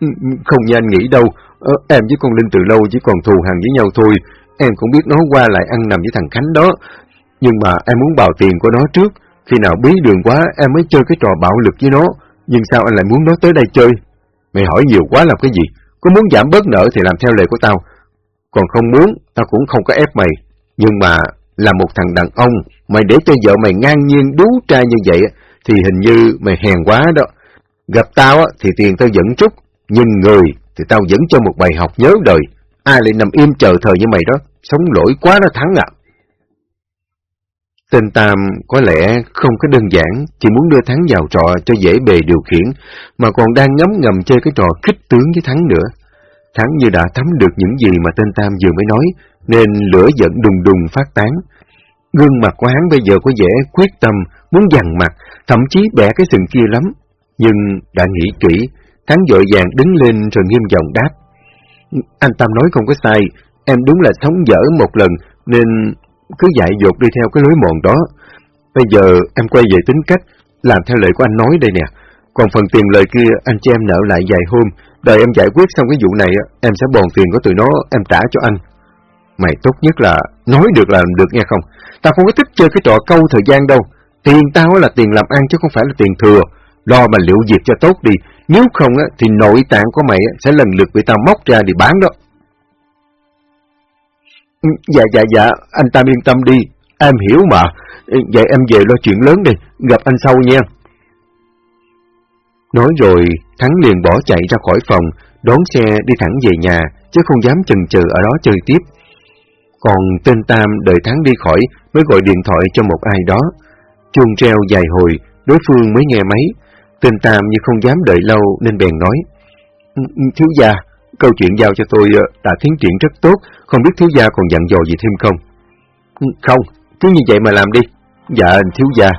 Ừ, không như anh nghĩ đâu, ờ, em với con Linh từ lâu chỉ còn thù hằn với nhau thôi. Em cũng biết nó qua lại ăn nằm với thằng Khánh đó. Nhưng mà em muốn bào tiền của nó trước. Khi nào bí đường quá em mới chơi cái trò bạo lực với nó. Nhưng sao anh lại muốn nó tới đây chơi? Mày hỏi nhiều quá làm cái gì? Có muốn giảm bớt nợ thì làm theo lời của tao. Còn không muốn, tao cũng không có ép mày. Nhưng mà, là một thằng đàn ông, mày để cho vợ mày ngang nhiên đú trai như vậy, thì hình như mày hèn quá đó. Gặp tao thì tiền tao dẫn chút, nhưng người thì tao dẫn cho một bài học nhớ đời. ai lại nằm im chờ thời như mày đó, sống lỗi quá nó thắng à. Tên Tam có lẽ không có đơn giản, chỉ muốn đưa Thắng vào trò cho dễ bề điều khiển, mà còn đang ngấm ngầm chơi cái trò khích tướng với Thắng nữa. Thắng như đã thấm được những gì mà tên Tam vừa mới nói, nên lửa giận đùng đùng phát tán. Gương mặt của hắn bây giờ có vẻ quyết tâm, muốn dằn mặt, thậm chí bẻ cái sừng kia lắm. Nhưng đã nghĩ kỹ, Thắng dội vàng đứng lên rồi nghiêm giọng đáp. Anh Tam nói không có sai, em đúng là sống dở một lần, nên cứ dại dột đi theo cái lối mòn đó. Bây giờ em quay về tính cách, làm theo lời của anh nói đây nè. Còn phần tiền lời kia anh cho em nợ lại vài hôm, đợi em giải quyết xong cái vụ này, em sẽ bòn tiền của tụi nó, em trả cho anh. Mày tốt nhất là nói được là làm được nghe không? Tao không có thích chơi cái trò câu thời gian đâu. Tiền tao là tiền làm ăn chứ không phải là tiền thừa. Lo mà liệu việc cho tốt đi. Nếu không á, thì nội tạng của mày sẽ lần lượt bị tao móc ra để bán đó. Ừ, dạ, dạ, dạ, anh Tam yên tâm đi. Em hiểu mà. Ừ, vậy em về lo chuyện lớn đi. Gặp anh sau nha. Nói rồi, Thắng liền bỏ chạy ra khỏi phòng, đón xe đi thẳng về nhà, chứ không dám chần chừ ở đó chơi tiếp. Còn tên Tam đợi Thắng đi khỏi mới gọi điện thoại cho một ai đó. Chuông treo dài hồi, đối phương mới nghe máy. Tên Tam như không dám đợi lâu nên bèn nói. Ừ, ừ, thiếu gia, câu chuyện giao cho tôi ờ, đã tiến triển rất tốt, không biết thiếu gia còn dặn dò gì thêm không? Ừ, không, cứ như vậy mà làm đi. Dạ, thiếu gia.